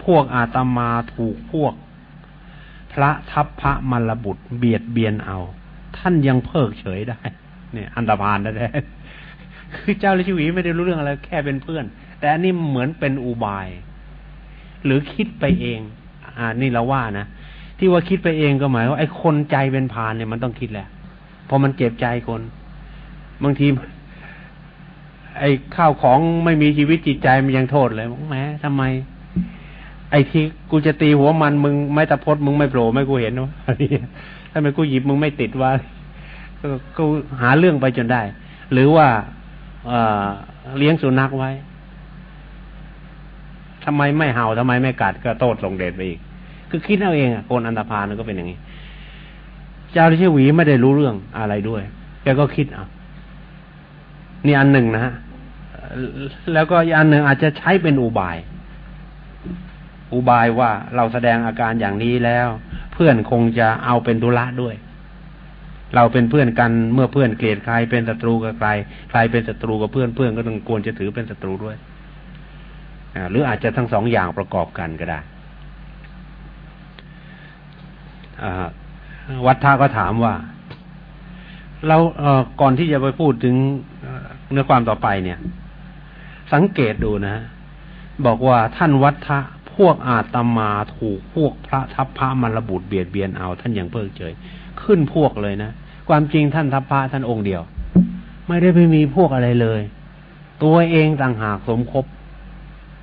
พวกอาตมาถูกพวก พระทัพพระมรบุตรเบียดเบียนเอา ท่านยังเพิกเฉยได้ เนี่ย อันตรพานแท้คือเจ้าลิชวีไม่ได้รู้เรื่องอะไร แค่เป็นเพื่อน แต่อันนี้เหมือนเป็นอุบาย หรือคิดไปเอง อ่านี่เราว่านะ ที่ว่าคิดไปเองก็หมายว่าไอ้คนใจเป็นพานเนี่ยมันต้องคิดแหละพอมันเจ็บใจคน บางที ไอ้ข้าวของไม่มีชีวิตจิตใจมันยังโทษเลยแหมทำไม ไอ้ที่กูจะตีหัวมันมึงไม่ตะพดมึงไม่โผล่ไม่กูเห็นวะทำไมกูหยิบมึงไม่ติดว่ากูหาเรื่องไปจนได้ หรือว่าเลี้ยงสุนัขไว้ทำไมไม่เห่าทำไมไม่กัดก็โทษส่งเดชไปอีก คือคิดเอาเองอะคนอันตรพานก็เป็นอย่างนี้ เจ้าลิชวีไม่ได้รู้เรื่องอะไรด้วย แกก็คิดอะนี่อันหนึ่งนะฮะแล้วก็อันหนึ่งอาจจะใช้เป็นอุบาย อุบายว่าเราแสดงอาการอย่างนี้แล้ว เพื่อนคงจะเอาเป็นดุละด้วย เราเป็นเพื่อนกันเมื่อเพื่อนเกลียดใครเป็นศัตรูกับใครใครเป็นศัตรูกับเพื่อนเพื่อนก็ต้องควรจะถือเป็นศัตรูด้วยหรืออาจจะทั้งสองอย่างประกอบกันก็ได้ วัฒทาก็ถามว่า เราเก่อนที่จะไปพูดถึงเนื้อความต่อไปเนี่ย สังเกตดูนะบอกว่าท่านวัฒทะพวกอาตมาถูกพวกพระทัพพระมรบุตรเบียดเบียนเอา ท่านอยังเพิกเฉย ขึ้นพวกเลยนะ ความจริงท่านทัพพระท่านองค์เดียว ไม่ได้ไปมีพวกอะไรเลย ตัวเองต่างหากสมคบ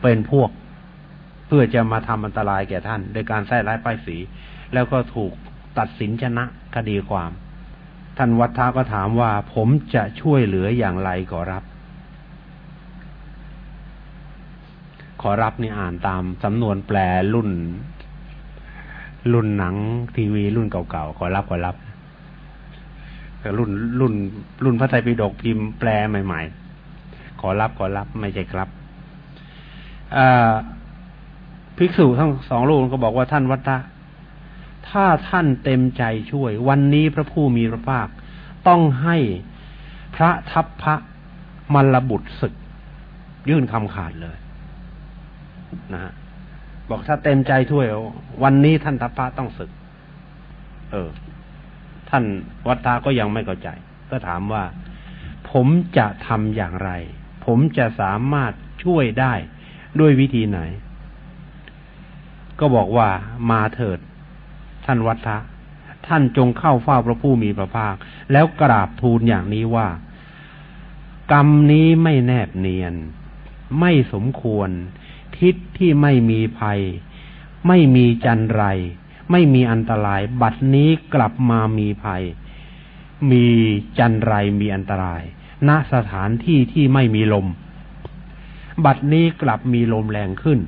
เป็นพวก เพื่อจะมาทำอันตรายแก่ท่าน โดยการใส่ร้ายป้ายสี แล้วก็ถูกตัดสินชนะคดีความ ท่านวัฒาก็ถามว่าผมจะช่วยเหลืออย่างไรขอรับ ขอรับนี่อ่านตามสำนวนแปลรุ่น รุ่นหนังทีวีรุ่นเก่าๆขอรับขอรับรุ่นรุ่น รุ่นพระไตรปิฎกพิมพ์แปลใหม่ ๆ ขอรับขอรับไม่ใช่ครับภิกษุทั้งสองรูปก็บอกว่าท่านวัตตะ ถ้าท่านเต็มใจช่วย วันนี้พระผู้มีพระภาค ต้องให้พระทัพพระมรบุตรศึก ยื่นคำขาดเลย นะฮะบอกถ้าเต็มใจช่วย วันนี้ท่านทัพพระต้องศึก เออ ท่านวัตตาก็ยังไม่เข้าใจ ก็ถามว่า ผมจะทำอย่างไร ผมจะสามารถช่วยได้ด้วยวิธีไหน ก็บอกว่ามาเถิด ท่านวัฒะท่านจงเข้าเฝ้าพระผู้มีพระภาค แล้วกราบทูลอย่างนี้ว่า กรรมนี้ไม่แนบเนียน ไม่สมควร ทิศที่ไม่มีภัย ไม่มีจันไร ไม่มีอันตราย บัดนี้กลับมามีภัย มีจันไรมีอันตราย ณสถานที่ที่ไม่มีลม บัดนี้กลับมีลมแรงขึ้น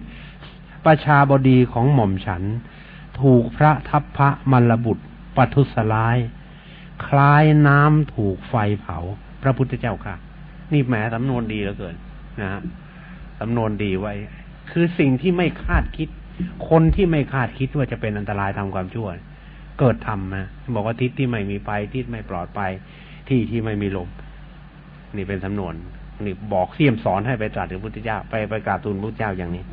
ประชาบดีของหม่อมฉัน ถูกพระทัพพระมลบุตรปทุสลาย คล้ายน้ำถูกไฟเผา พระพุทธเจ้าค่ะ นี่แหมสำนวนดีเหลือเกินนะฮะสำนวนดีไว้ คือสิ่งที่ไม่คาดคิด คนที่ไม่คาดคิดว่าจะเป็นอันตรายทำความชั่ว เกิดทำนะบอกว่าทิศที่ไม่มีไฟทิศไม่ปลอดภัยที่ที่ไม่มีลม นี่เป็นสำนวนนี่บอกเสี่ยมสอนให้ไปตรัสถึงพุทธเจ้าไปไปกราบทูลพุทธเจ้าอย่างนี้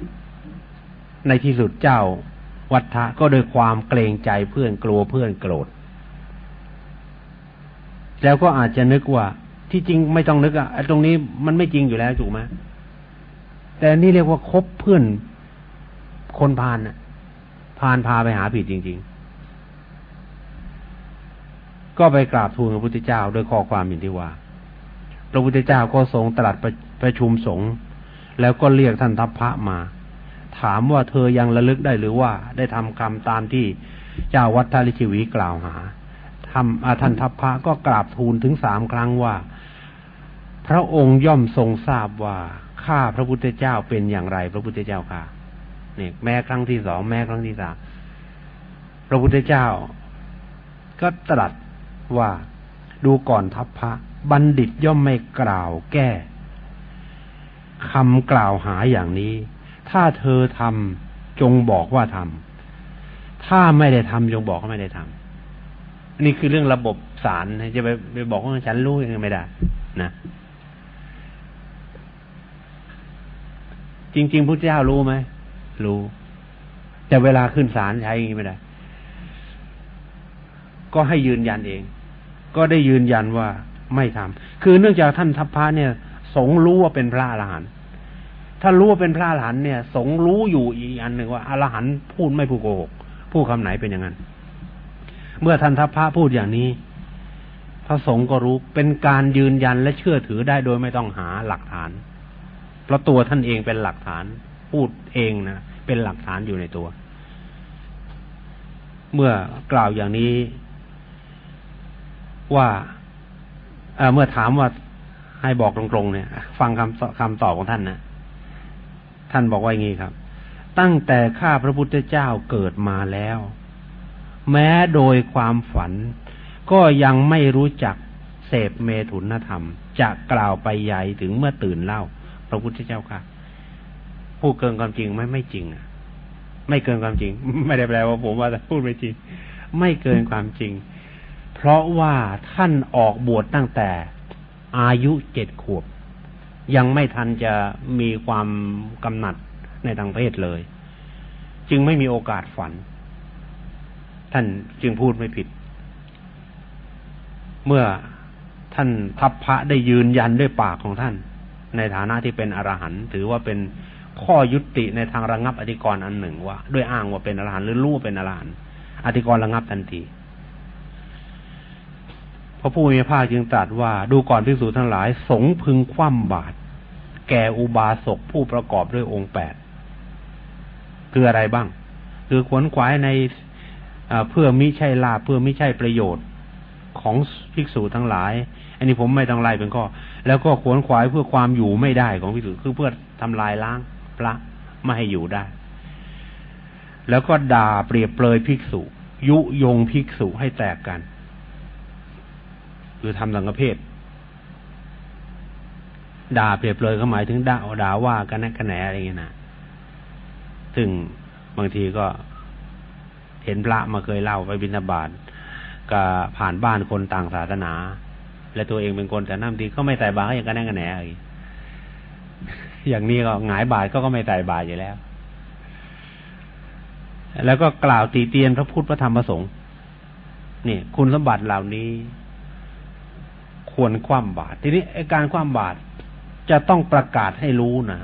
ในที่สุดเจ้า วัฏทะก็โดยความเกรงใจเพื่อนกลัวเพื่อนโกรธ แล้วก็อาจจะนึกว่า ที่จริงไม่ต้องนึกอะไอ้ตรงนี้มันไม่จริงอยู่แล้วถูกไหมแต่นี่เรียกว่าคบเพื่อนคนพานน่ะพานพาไปหาผิดจริง ๆ ก็ไปกราบทูลพระพุทธเจ้าโดยข้อความอย่างที่ว่า พระพุทธเจ้าก็ทรงตรัสประชุมสงฆ์แล้วก็เรียกท่านทัพพระมา ถามว่าเธอยังระลึกได้หรือว่าได้ทำกรรมตามที่เจ้าวัดทาริชีวีกล่าวหาทำอาทันทัพพระก็กราบทูลถึงสามครั้งว่า พระองค์ย่อมทรงทราบว่าข้าพระพุทธเจ้าเป็นอย่างไร พระพุทธเจ้าค่ะเนี่ยแม้ครั้งที่สองแม้ครั้งที่สามพระพุทธเจ้า ก็ตรัสว่าดูก่อนทัพพระบัณฑิตย่อมไม่กล่าวแก้คำกล่าวหาอย่างนี้ ถ้าเธอทำจงบอกว่าทำถ้าไม่ได้ทำจงบอกว่าไม่ได้ทำนี่คือเรื่องระบบสารจะไปไปบอกว่าฉันรู้ยังไงไม่ได้ นะ จริง ๆพระเจ้ารู้ไหมรู้ แต่เวลาขึ้นศาลใช้อย่างนี้ไม่ได้ ก็ให้ยืนยันเอง ก็ได้ยืนยันว่าไม่ทำคือเนื่องจากท่านทัพพระเนี่ย สงรู้ว่าเป็นพระอรหันต์ ถ้ารู้ว่าเป็นพระอรหันต์เนี่ย สงรู้อยู่อีกอันหนึ่งว่าอรหันต์พูดไม่พูดโกหกพูดคำไหนเป็นอย่างนั้น เมื่อท่านทัพพระพูดอย่างนี้ พระสงฆ์ก็รู้เป็นการยืนยันและเชื่อถือได้โดยไม่ต้องหาหลักฐาน เพราะตัวท่านเองเป็นหลักฐาน พูดเองนะเป็นหลักฐานอยู่ในตัว เมื่อกล่าวอย่างนี้ว่าเมื่อถามว่าให้บอกตรงๆเนี่ย ฟังคำคำตอบของท่านนะ ท่านบอกว่าอย่างนี้ครับ ตั้งแต่ข้าพระพุทธเจ้าเกิดมาแล้ว แม้โดยความฝัน ก็ยังไม่รู้จักเสพเมถุนธรรม จะกล่าวไปใหญ่ถึงเมื่อตื่นเล่า พระพุทธเจ้าค่ะพูดเกินความจริงไหมไม่จริงอะไม่เกินความจริง ไม่ได้แปลว่าผมว่าแต่พูดไม่จริง ไม่เกินความจริง เพราะว่าท่านออกบวชตั้งแต่อายุเจ็ดขวบ ยังไม่ทันจะมีความกำหนัดในทางเพศเลย จึงไม่มีโอกาสฝัน ท่านจึงพูดไม่ผิด เมื่อท่านทัพพระได้ยืนยันด้วยปากของท่าน ในฐานะที่เป็นอรหันต์ถือว่าเป็นข้อยุติในทางระงับอธิกรณ์อันหนึ่งว่า ด้วยอ้างว่าเป็นอรหันต์หรือรู้เป็นอรหันต์อธิกรณ์ระงับทันที ระผู้มีพระภาคจึงตรัสว่าดูก่อนพิสูจทั้งหลาย สงพึงคว่ำบาตรแก่อุบาสกผู้ประกอบด้วยองค์แปดคืออะไรบ้าง คือขวนขวายในเพื่อมิใช่ลาเพื่อมิใช่ประโยชน์ของภิกษุทั้งหลาย อันนี้ผมไม่ต้องไล่เป็นข้อแล้วก็ขวนขวายเพื่อความอยู่ไม่ได้ของภิกษุคือเพื่อทำลายล้างพระไม่ให้อยู่ได้ แล้วก็ด่าเปรียบเปรยภิกษุ ยุยงภิกษุให้แตกกัน คือทำสังฆเพศด่าเปรียบเปรยก็หมายถึงด่าด่าว่ากันนะกันแหนอะไรเงี้ยนะซึ่งบางทีก็เห็นพระมาเคยเล่าไปบิณฑบาตก็ผ่านบ้านคนต่างศาสนา และตัวเองเป็นคนแต่น้ำดีก็ไม่ใส่บาตรอย่างกันแน่กันแหนอย่างนี้ก็หงายบาตรก็ก็ไม่ใส่บาตรอยู่แล้ว แล้วก็กล่าวตีเตียนพระพุทธพระธรรมพระสงฆ์นี่ คุณสมบัติเหล่านี้ ควรคว่ำบาตรทีนี้การคว่ำบาตรจะต้องประกาศให้รู้นะ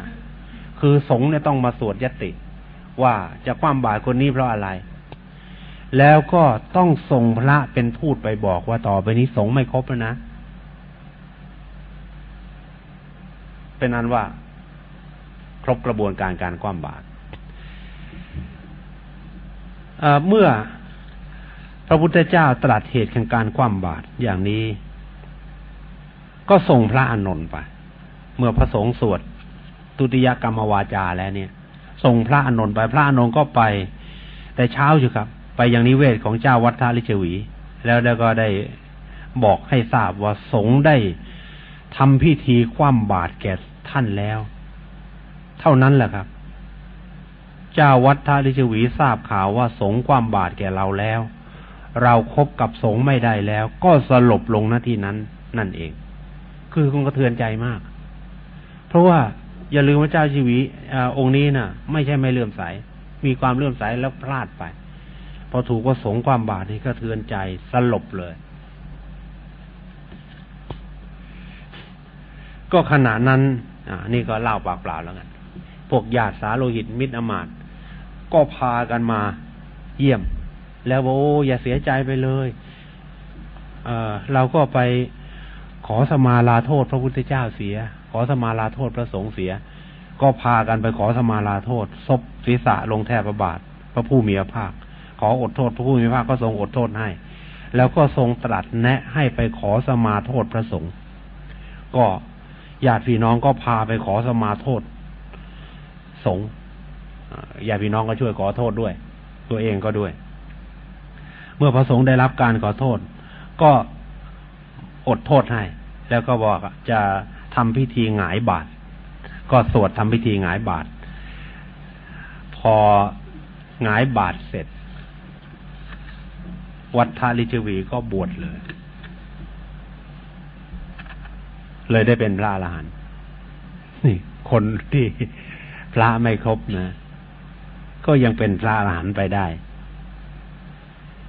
คือสงฆ์เนี่ยต้องมาสวดยติ ว่าจะคว่ำบาตรคนนี้เพราะอะไร แล้วก็ต้องส่งพระเป็นทูตไปบอกว่าต่อไปนี้สงฆ์ไม่ครบแล้วนะเป็นนั้นว่า ครบกระบวนการการคว่ำบาตรเมื่อพระพุทธเจ้าตรัสเหตุแห่งการคว่ำบาตรอย่างนี้ ก็ส่งพระอานนท์ไป เมื่อพระสงฆ์สวดตุติยกรรมวาจาแล้วเนี่ย ส่งพระอานนท์ไปพระอานนท์ก็ไป แต่เช้าอยู่ครับ ไปยังนิเวศของเจ้าวัดท่าลิชวี แล้วแล้วก็ได้บอกให้ทราบว่าสงได้ทำพิธีคว่ำบาตรแก่ท่านแล้ว เท่านั้นแหละครับ เจ้าวัดท่าลิชวีทราบข่าวว่าสงคว่ำบาตรแก่เราแล้ว เราครบกับสงไม่ได้แล้ว ก็สลบลงหน้าที่นั้นนั่นเอง คือคงกระเทือนใจมาก เพราะว่าอย่าลืมว่าเจ้าชีวิอองค์นี้นะ่ะ ไม่ใช่ไม่เลื่อมใส มีความเลื่อมใสแล้วพลาดไป พอถูกก็สงความบาดนี่ก็เทือนใจสลบเลย ก็ขณะนั้นอ่านี่ก็เล่าปากเปล่าแล้วกันพวกญาติสาโลหิตมิตรอมาตก็พากันมาเยี่ยม แล้วโอ้อย่าเสียใจไปเลยเเราก็ไป อสมาลาโทษพระพุทธเจ้าเสีย ขอสมาลาโทษพระสงฆ์เสีย ก็พากันไปขอสมาลาโทษศพศีรษะลงแทบพระบาท พระผู้มีพระภาค ขออดโทษพระผู้มีพระภาคก็ทรงอดโทษให้ แล้วก็ทรงตรัสแนะให้ไปขอสมาโทษพระสงฆ์ก็ญาติพี่น้องก็พาไปขอสมาโทษ สงฆ์ญาติพี่น้องก็ช่วยขอโทษด้วย ตัวเองก็ด้วย เมื่อพระสงฆ์ได้รับการขอโทษ ก็อดโทษให้ แล้วก็บอกจะทำพิธีหงายบาตรก็สวดทำพิธีหงายบาตรพอหงายบาตรเสร็จ วัดทาลิจวีก็บวชเลย เลยได้เป็นพระอรหันต์นี่ คนที่พระไม่ครบนะ ก็ยังเป็นพระอรหันต์ไปได้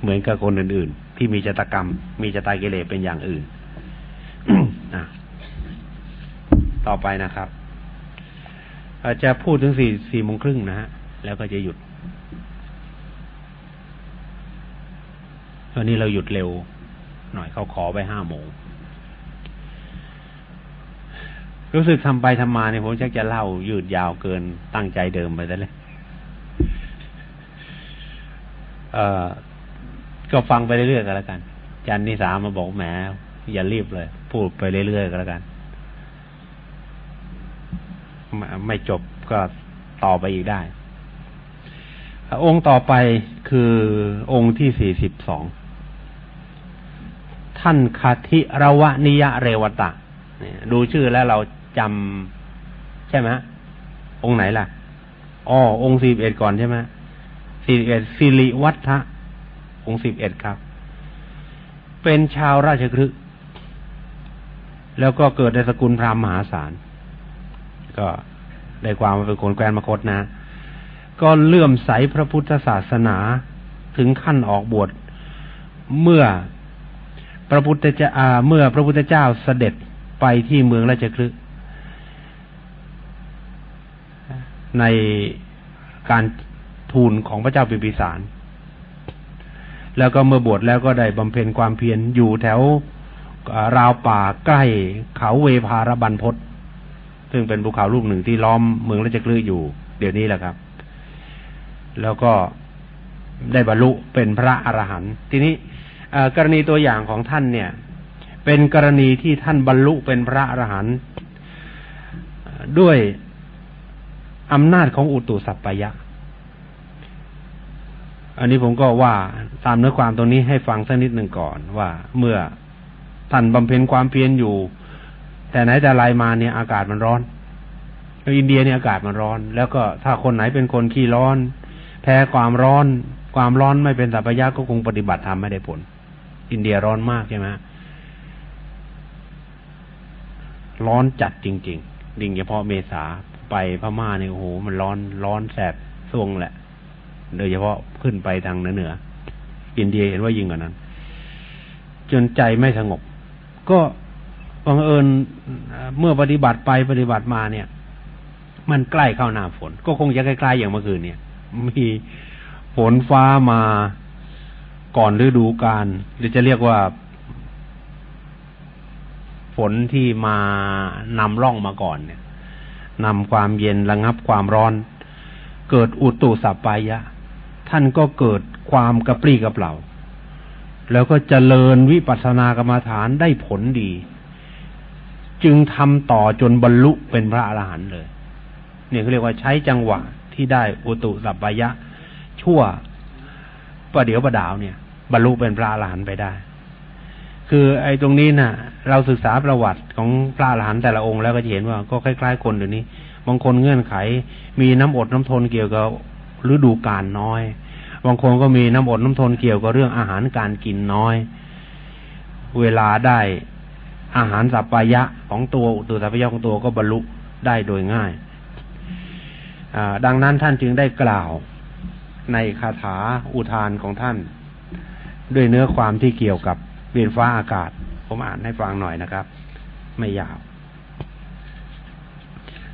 เหมือนกับคนอื่น ๆ ที่มีจตกรรม มีจตากิเลสเป็นอย่างอื่น ต่อไปนะครับอาจจะพูดถึงสี่สี่โมงครึ่งนะฮะ แล้วก็จะหยุดวันนี้เราหยุดเร็ว หน่อยเขาขอไปห้าโมง รู้สึกทำไปทำมาเนี่ยผมชักจะเล่ายืดยาวเกินตั้งใจเดิมไปแล้วเลยเออก็ฟังไปเรื่อยๆกันแล้วกันจันนิสามาบอกแหมอย่ารีบเลย พูดไปเรื่อยๆกันแล้วกัน ไม่จบก็ต่อไปอีกได้ องค์ต่อไปคือองค์ที่สี่สิบสองท่านคาธิรวนิยะเรวตะดูชื่อแล้วเราจำใช่ไหมองค์ไหนล่ะอ๋อองค์สิบเอ็ดก่อนใช่ไหมสิบเอ็ดสิริวัฒะองค์สิบเอ็ดครับ เป็นชาวราชคฤห์แล้วก็เกิดในสกุลพราหมณ์มหาศาล ก็ได้ความว่าเป็นคนแกวนมคตนะ ก็เลื่อมใสพระพุทธศาสนาถึงขั้นออกบวชเมื่อพระพุทธเจ้าเมื่อพระพุทธเจ้าเสด็จไปที่เมืองราชคฤห์ในการทูลของพระเจ้าปิปิสาร แล้วก็เมื่อบวชแล้วก็ได้บำเพ็ญความเพียรอยู่แถวราวป่าใกล้เขาเวภารบันพศ ซึ่งเป็นภูเขาลูกหนึ่งที่ล้อมเมืองราชคฤห์อยู่ เดี๋ยวนี้แหละครับ แล้วก็ได้บรรลุเป็นพระอรหันต์ทีนี้กรณีตัวอย่างของท่านเนี่ย เป็นกรณีที่ท่านบรรลุเป็นพระอรหันต์ด้วยอำนาจของอุตุสัพพยะ อันนี้ผมก็ว่าตามเนื้อความตรงนี้ให้ฟังสักนิดหนึ่งก่อนว่าเมื่อท่านบำเพ็ญความเพียรอยู่ แต่ไหนแต่ไรมาเนี่ยอากาศมันร้อนอินเดียเนี่ยอากาศมันร้อน แล้วก็ถ้าคนไหนเป็นคนขี้ร้อน แพ้ความร้อน ความร้อนไม่เป็นสัพยะก็คงปฏิบัติธรรมไม่ได้ผล อินเดียร้อนมากใช่ไหมร้อนจัดจริง ๆ ดิ่งเฉพาะเมษาไปพม่าเนี่ยโอ้โหมันร้อนร้อนแสบส่วงแหละ โดยเฉพาะขึ้นไปทางเหนือเหนืออินเดียเห็นว่ายิ่งกว่านั้น จนใจไม่สงบ ก็ บังเอิญเมื่อปฏิบัติไปปฏิบัติมาเนี่ย มันใกล้เข้าหน้าฝน ก็คงจะใกล้ๆอย่างเมื่อคืนเนี่ย มีฝนฟ้ามาก่อนฤดูกาลหรือจะเรียกว่า ฝนที่มานำร่องมาก่อนเนี่ยนำความเย็นระงับความร้อน เกิดอุตุสัปปายะ ท่านก็เกิดความกระปรี้กระเปล่า แล้วก็เจริญวิปัสสนากรรมฐานได้ผลดี จึงทำต่อจนบรรลุเป็นพระอรหันต์เลย เนี่ยเขาเรียกว่าใช้จังหวะที่ได้อุตุสัปปายะ ชั่วประเดี๋ยวประดาวเนี่ย บรรลุเป็นพระอรหันต์ไปได้ คือไอ้ตรงนี้นะ่ะ เราศึกษาประวัติของพระอรหันต์แต่ละองค์แล้วก็จะเห็นว่าก็คล้าย ๆ คนเดี๋ยวนี้ บางคนเงื่อนไข มีน้ำอดน้ำทนเกี่ยวกับฤดูกาลน้อย บางคนก็มีน้ำอดน้ำทนเกี่ยวกับเรื่องอาหารการกินน้อย เวลาได้ อาหารสัพพยะของตัวตัวสัพพยะของตัวก็บรรลุได้โดยง่ายดังนั้นท่านจึงได้กล่าวในคาถาอุทานของท่าน ด้วยเนื้อความที่เกี่ยวกับเวียนฟ้าอากาศ ผมอ่านให้ฟังหน่อยนะครับ ไม่ยาว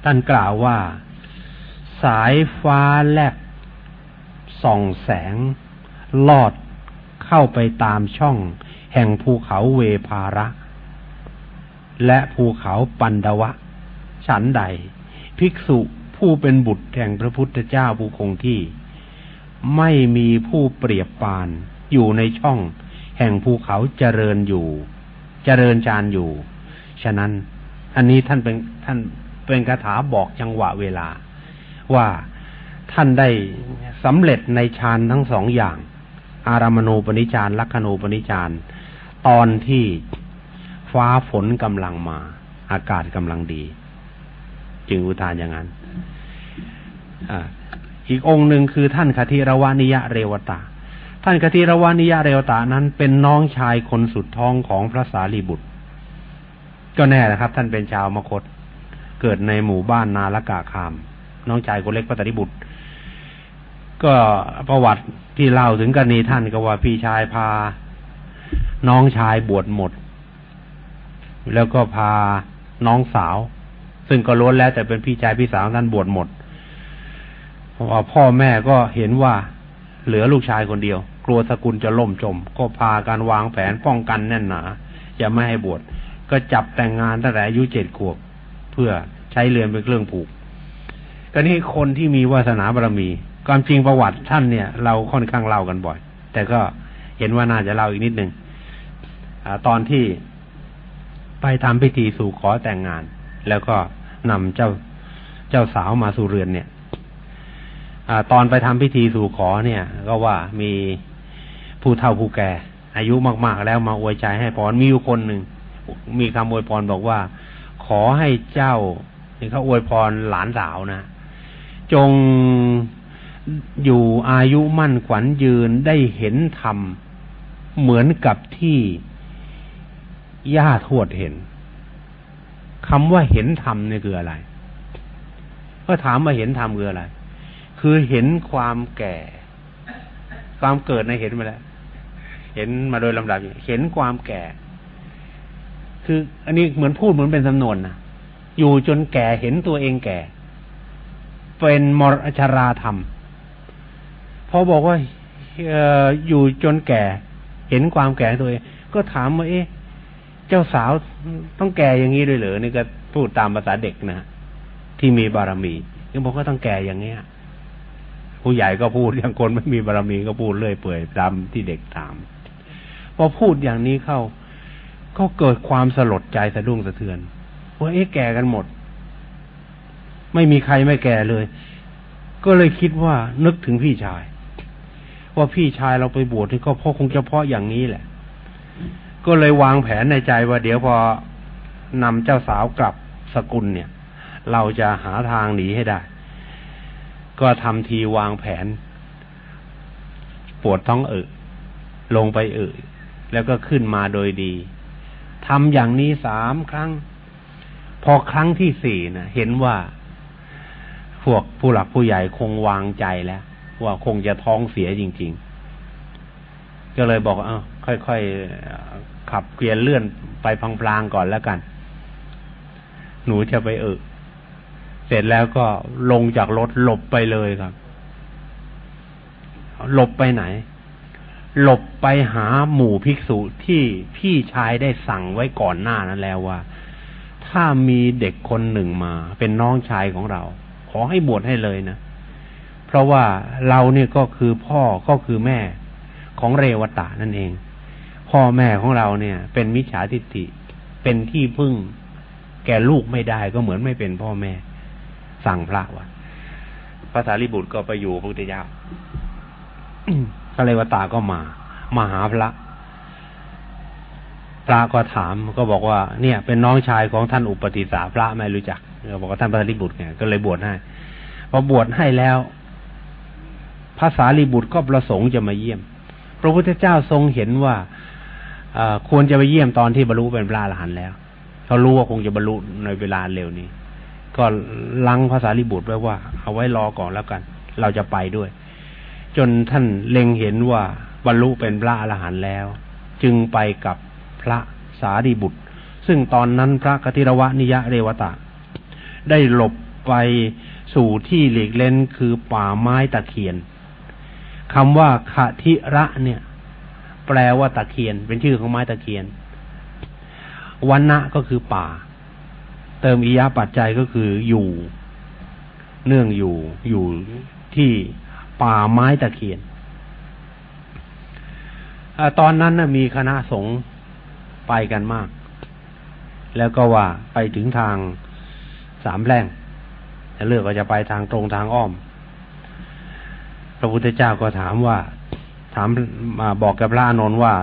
ท่านกล่าวว่า สายฟ้าแลบส่องแสง ลอดเข้าไปตามช่อง แห่งภูเขาเวภาระ และภูเขาปันดวะ ฉันใด ภิกษุผู้เป็นบุตรแห่งพระพุทธเจ้าผู้คงที่ ไม่มีผู้เปรียบปานอยู่ในช่องแห่งภูเขาเจริญอยู่ เจริญฌานอยู่ ฉะนั้น อันนี้ท่านเป็นท่านเป็นคาถาบอกจังหวะเวลา ว่าท่านได้สำเร็จในฌานทั้งสองอย่าง อารามณูปนิจารลักขณูปนิจารตอนที่ ฟ้าฝนกำลังมา อากาศกำลังดี จึงอุทานอย่างนั้นอีกองค์หนึ่งคือท่านคติรวานิยะเรวตาท่านกติรวานิยาเรวตานั้นเป็นน้องชายคนสุดท้องของพระสารีบุตร ก็แน่นะครับ ท่านเป็นชาวมคต เกิดในหมู่บ้านนาละกาคาม น้องชายคนเล็กพระสารีบุตร ก็ประวัติที่เล่าถึงกรณีท่านก็ว่าพี่ชายพา น้องชายบวชหมด แล้วก็พาน้องสาว ซึ่งก็ล้วนแล้วแต่เป็นพี่ชายพี่สาวท่านบวชหมดพราะพ่อแม่ก็เห็นว่าเหลือลูกชายคนเดียว กลัวสกุลจะล่มจม ก็พาการวางแผนป้องกันแน่นหนาจะไม่ให้บวชก็จับแต่งงานตั้งแต่อายุเจ็ดขวบ เพื่อใช้เรือนเป็นเครื่องผูกก็นี่คนที่มีวาสนาบารมี ความจริงประวัติท่านเนี่ย เราค่อนข้างเล่ากันบ่อย แต่ก็เห็นว่าน่าจะเล่าอีกนิดหนึ่งอตอนที่ ไปทำพิธีสู่ขอแต่งงาน แล้วก็นำเจ้าเจ้าสาวมาสู่เรือนเนี่ยอตอนไปทำพิธีสู่ขอเนี่ย ก็ว่ามีผู้เฒ่าผู้แก่ อายุมากๆแล้วมาอวยใจให้พรมีอยู่คนหนึ่งมีคำอวยพรบอกว่า ขอให้เจ้านี่เขาอวยพรหลานสาวนะจงอยู่อายุมั่นขวัญยืนได้เห็นธรรมเหมือนกับที่ ย่าทวดเห็นคำว่าเห็นธรรมนี่คืออะไร ก็ถามมาเห็นธรรมคืออะไร คือเห็นความแก่ ความเกิดในเห็นมาแล้ว เห็นมาโดยลำดับเห็นความแก่ คืออันนี้เหมือนพูดเหมือนเป็นสำนวนนะอยู่จนแก่เห็นตัวเองแก่ เป็นมรชราธรรมพอบอกว่าอออยู่จนแก่ เห็นความแก่ตัวเอง ก็ถามว่าเอ๊ะ เจ้าสาวต้องแก่อย่างนี้ด้วยเหรอนี่ก็พูดตามภาษาเด็กนะที่มีบารมียังบอกว่าต้องแก่อย่างเนี้ย ผู้ใหญ่ก็พูดอย่างคนไม่มีบารมีก็พูดเรื่อยเปื่อยตามที่เด็กถามพอพูดอย่างนี้เข้า ก็เกิดความสลดใจสะดุ้งสะเทือนว่าเอ๊ะแก่กันหมด ไม่มีใครไม่แก่เลย ก็เลยคิดว่านึกถึงพี่ชาย ว่าพี่ชายเราไปบวชนี่ก็พราะคงจะเพาะอย่างนี้แหละ ก็เลยวางแผนในใจว่าเดี๋ยวพอนำเจ้าสาวกลับสกุลเนี่ย เราจะหาทางหนีให้ได้ ก็ทำทีวางแผน ปวดท้องเออลงไปเออแล้วก็ขึ้นมาโดยดีทำอย่างนี้สามครั้ง พอครั้งที่สี่นะเห็นว่า พวกผู้หลักผู้ใหญ่คงวางใจแล้ว ว่าคงจะท้องเสียจริง ๆ ก็เลยบอก เออค่อยๆ ขับเกวียนเลื่อนไปพลางๆก่อนแล้วกัน หนูจะไปเออเสร็จแล้วก็ลงจากรถหลบไปเลยครับ หลบไปไหน หลบไปหาหมู่ภิกษุที่พี่ชายได้สั่งไว้ก่อนหน้านั้นแล้วว่า ถ้ามีเด็กคนหนึ่งมา เป็นน้องชายของเรา ขอให้บวชให้เลยนะ เพราะว่าเราเนี่ยก็คือพ่อก็คือแม่ของเรวตานั่นเอง พ่อแม่ของเราเนี่ย เป็นมิจฉาทิฏฐิเป็นที่พึ่ง แก่ลูกไม่ได้ก็เหมือนไม่เป็นพ่อแม่ สั่งพระว่าภาษาลิบุตรก็ไปอยู่พระพุทธเจ้าพระเลวตาก็มา มาหาพระ พระก็ถามก็บอกว่า เนี่ย เป็นน้องชายของท่านอุปติสาพระไม่รู้จักก็บอกว่าท่านพระสารีบุตรเนี่ยก็เลยบวชให้พอบวชให้แล้วภาษาลีบุตรก็ประสงค์จะมาเยี่ยม พระพุทธเจ้าทรงเห็นว่า ควรจะไปเยี่ยมตอนที่บรรลุเป็นพระอรหันต์แล้วเขารู้ว่าคงจะบรรลุในเวลาเร็วนี้ ก็ลังภาษาลีบุตรไว้ว่า เอาไว้รอก่อนแล้วกัน เราจะไปด้วย จนท่านเล็งเห็นว่าบรรลุเป็นพระอรหันต์แล้ว จึงไปกับพระสารีบุตร ซึ่งตอนนั้นพระกติรวนิยะเรวตะ ได้หลบไปสู่ที่หลีกเล่นคือป่าไม้ตะเคียนคำว่าขทิระเนี่ย แปลว่าตะเคียน เป็นชื่อของไม้ตะเคียนวันณะก็คือป่า เติมอิยาปัจจัยก็คืออยู่ เนื่องอยู่อยู่ที่ป่าไม้ตะเคียนอตอนนั้นมีคณะสงฆ์ไปกันมาก แล้วก็ว่าไปถึงทางสามแรงจะเลือกก็จะไปทางตรงทางอ้อม พระพุทธเจ้าก็ถามว่า ถามมาบอกกับพระอนนท์ว่า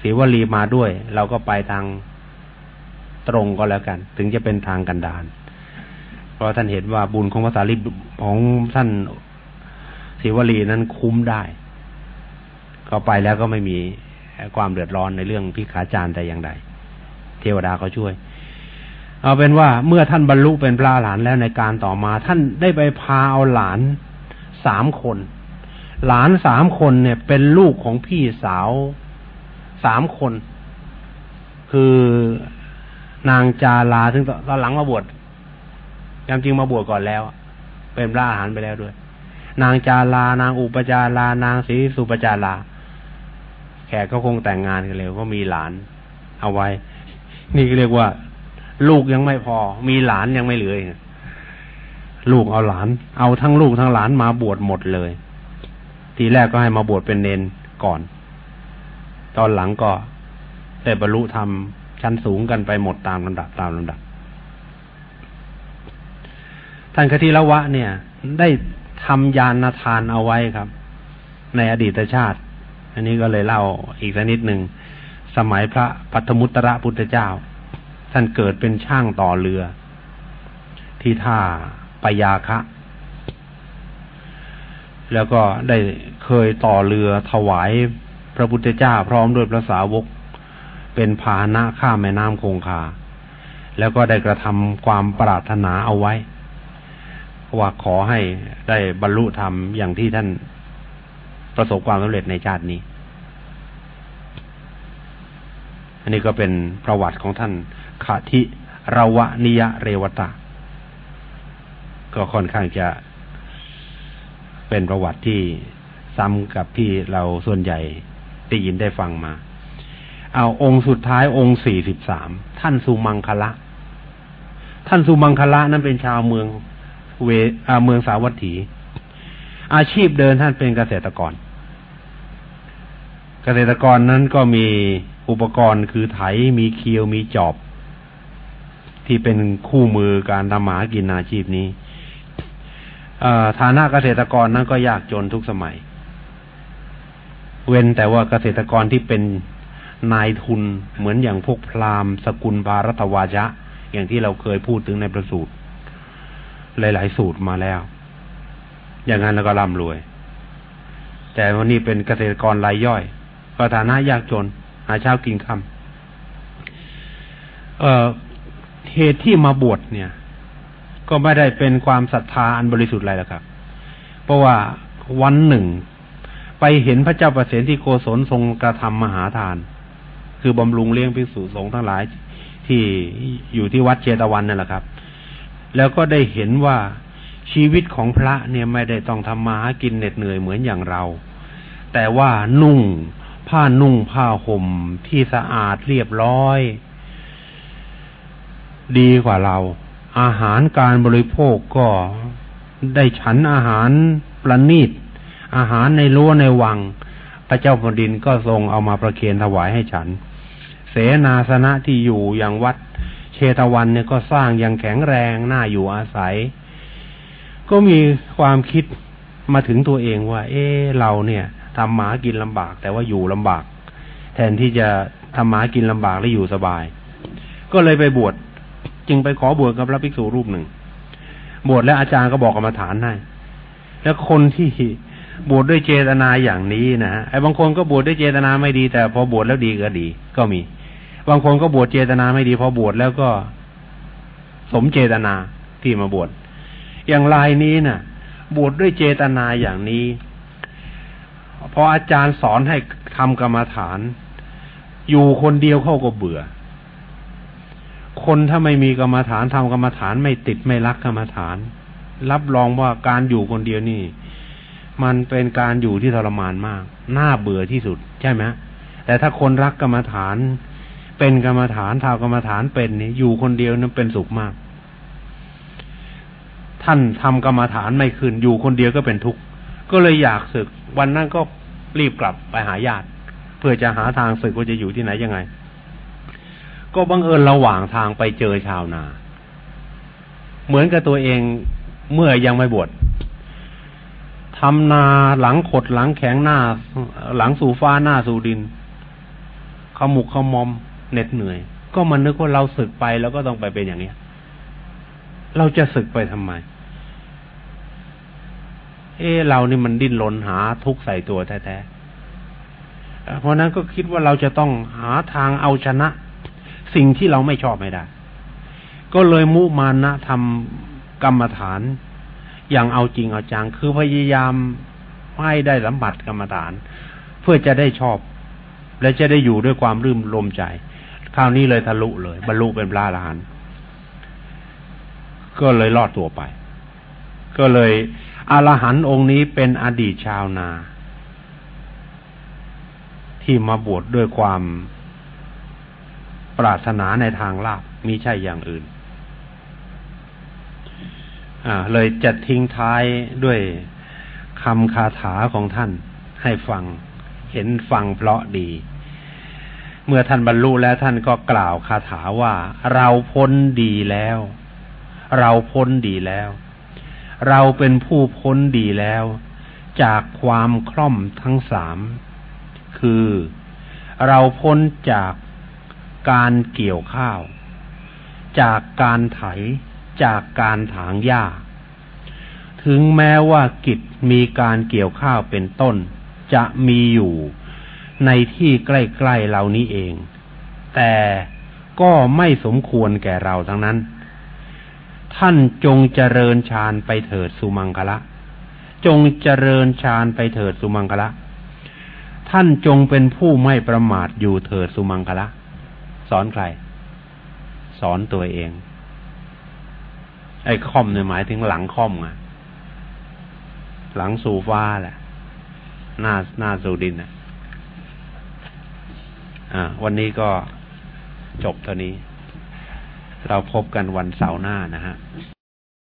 ศีวลีมาด้วย เราก็ไปทางตรงก็แล้วกัน ถึงจะเป็นทางกันดานเพราะท่านเห็นว่าบุญของภาษาลิบของท่านศิวลีนั้นคุ้มได้ก็ไปแล้วก็ไม่มีความเดือดร้อนในเรื่องพิขาจารแต่อย่างใด เทวดาก็ช่วย เอาเป็นว่าเมื่อท่านบรรลุเป็นพระหลานแล้วในการต่อมา ท่านได้ไปพาเอาหลานสามคน หลานสามคนเนี่ย เป็นลูกของพี่สาวสามคน คือนางจาลาซึ่งตอนหลังมาบวชยามจริงมาบวชก่อนแล้ว เป็นพระอาหารไปแล้วด้วย นางจาลานางอุปจาลานางศรีสุปจาลา แขกก็คงแต่งงานกันเลยก็มีหลาน เอาไว้ นี่เรียกว่า ลูกยังไม่พอ มีหลานยังไม่เหลือลูกเอาหลาน เอาทั้งลูกทั้งหลานมาบวชหมดเลย ทีแรกก็ให้มาบวชเป็นเนนก่อน ตอนหลังก็ได้บรรลุธรรมชั้นสูงกันไปหมดตามลำดับตามลำดับ ท่านคติละวะ เนี่ย ได้ทำยานทานเอาไว้ครับ ในอดีตชาติ อันนี้ก็เลยเล่าอีกสักนิดหนึ่ง สมัยพระปัทมุตระพุทธเจ้า ท่านเกิดเป็นช่างต่อเรือ ที่ท่าปยาคะ แล้วก็ได้เคยต่อเรือถวายพระพุทธเจ้าพร้อมด้วยพระสาวก เป็นพาหนะข้ามแม่น้ำคงคา แล้วก็ได้กระทำความปรารถนาเอาไว้ว่าขอให้ได้บรรลุธรรมอย่างที่ท่านประสบความสำเร็จในชาตินี้ อันนี้ก็เป็นประวัติของท่านขาทิราวนิยเรวตะ ก็ค่อนข้างจะ เป็นประวัติที่ซ้ำกับที่เราส่วนใหญ่ได้ยินได้ฟังมา เอาองค์สุดท้ายองค์สี่สิบสามท่านสุมังคละ ท่านสุมังคละนั้นเป็นชาวเมืองเวเมืองสาวัตถี อาชีพเดินท่านเป็นเกษตรกร เกกษตรกรนั้นก็มีอุปกรณ์คือไถมีเคียวมีจอบ ที่เป็นคู่มือการทำหมากินอาชีพนี้ ฐานะเกษตรกรนั้นก็ยากจนทุกสมัย เว้นแต่ว่าเกษตรกรที่เป็นนายทุนเหมือนอย่างพวกพราหมณ์สกุลบารัตวาจะอย่างที่เราเคยพูดถึงในประสูตร หลาย ๆ สูตรมาแล้ว อย่างนั้นแล้วก็ร่ำรวย แต่วันนี้เป็นเกษตรกรรายย่อยก็ฐานะยากจน หาเช้ากินค่ำเเหตุที่มาบวชเนี่ย ก็ไม่ได้เป็นความศรัทธาอันบริสุทธิ์อะไรหรอกครับ เพราะว่าวันหนึ่ง ไปเห็นพระเจ้าประเสนที่โกศลทรงกระทำมหาทาน คือบำรุงเลี้ยงภิกษุสงฆ์ทั้งหลายที่อยู่ที่วัดเชตวันนั่นแหละครับ แล้วก็ได้เห็นว่าชีวิตของพระเนี่ยไม่ได้ต้องทำมาหากินเหน็ดเหนื่อยเหมือนอย่างเรา แต่ว่านุ่งผ้านุ่งผ้าห่มที่สะอาดเรียบร้อย ดีกว่าเรา อาหารการบริโภคก็ได้ฉันอาหารประณีต อาหารในรั้วในวัง พระเจ้าแผ่นดินก็ทรงเอามาประเคนถวายให้ฉัน เสนาสนะที่อยู่อย่างวัดเชตวันเนี่ยก็สร้างอย่างแข็งแรงน่าอยู่อาศัย ก็มีความคิดมาถึงตัวเองว่า เอ๊เราเนี่ยทำหมากินลำบาก แต่ว่าอยู่ลำบาก แทนที่จะทำหมากินลำบากและอยู่สบาย ก็เลยไปบวช จึงไปขอบวชกับพระภิกษุรูปหนึ่ง บวชแล้วอาจารย์ก็บอกกรรมฐานให้แล้วคนที่บวชดด้วยเจตนาอย่างนี้นะไอ้บางคนก็บวชดด้วยเจตนาไม่ดี แต่พอบวชแล้วดีก็ดี ก็มี บางคนก็บวชเจตนาไม่ดี พอบวชแล้วก็สมเจตนาที่มาบวชอย่างลายนี้นะ่ะ บวชดด้วยเจตนาอย่างนี้พออาจารย์สอนให้ทำกรรมฐาน อยู่คนเดียวเขาก็เบื่อ คนถ้าไม่มีกรรมฐานทำกรรมฐานไม่ติดไม่รักกรรมฐาน รับรองว่าการอยู่คนเดียวนี่ มันเป็นการอยู่ที่ทรมานมากน่าเบื่อที่สุดใช่ไหมแต่ถ้าคนรักกรรมฐาน เป็นกรรมฐานทากรรมฐานเป็นนี่อยู่คนเดียวนั้นเป็นสุขมาก ท่านทำกรรมฐานไม่ขึ้นอยู่คนเดียวก็เป็นทุกข์ก็เลยอยากศึก วันนั้นก็รีบกลับไปหาญาติ เพื่อจะหาทางศึกว่าจะอยู่ที่ไหนยังไง ก็บังเอิญระหว่างทางไปเจอชาวนา เหมือนกับตัวเองเมื่อยังไม่บวชทำนาหลังขดหลังแข็งหน้า หลังสู่ฟ้าหน้าสู่ดินขมุกขมอมเหน็ดเหนื่อย ก็มันนึกว่าเราศึกไปแล้วก็ต้องไปเป็นอย่างนี้เราจะศึกไปทำไม เออเรานี่มันดิ้นรนหาทุกใส่ตัวแท้ๆเพราะนั้นก็คิดว่าเราจะต้องหาทางเอาชนะ สิ่งที่เราไม่ชอบไม่ได้ ก็เลยมุมานะทำกรรมฐาน อย่างเอาจริงเอาจัง คือพยายามให้ได้สัมผัสกรรมฐาน เพื่อจะได้ชอบ และจะได้อยู่ด้วยความรื่มลมใจ คราวนี้เลยทะลุเลย บรรลุเป็นพระอรหันต์ก็เลยรอดตัวไป ก็เลยอรหันต์องค์นี้เป็นอดีตชาวนา ที่มาบวชดด้วยความ ปรารถนาในทางลาบมิใช่อย่างอื่น เลยจะทิ้งท้ายด้วยคำคาถาของท่านให้ฟัง เห็นฟังเพราะดี เมื่อท่านบรรลุแล้วท่านก็กล่าวคาถาว่า เราพ้นดีแล้ว เราพ้นดีแล้ว เราเป็นผู้พ้นดีแล้ว จากความคล่อมทั้งสาม คือเราพ้นจาก การเกี่ยวข้าว จากการไถ จากการถางหญ้า ถึงแม้ว่ากิจมีการเกี่ยวข้าวเป็นต้น จะมีอยู่ในที่ใกล้ๆเหล่านี้เอง แต่ก็ไม่สมควรแก่เราทั้งนั้น ท่านจงเจริญฌานไปเถิดสุมังคละ จงเจริญฌานไปเถิดสุมังคละ ท่านจงเป็นผู้ไม่ประมาทอยู่เถิดสุมังคละ สอนใคร สอนตัวเอง ไอ้ค่อมเนี่ยหมายถึงหลังค่อมอะหลังสู่ฟ้าแหละ หน้าหน้าสู่ดินอะอ่า วันนี้ก็จบเท่านี้ เราพบกันวันเสาร์หน้านะฮะ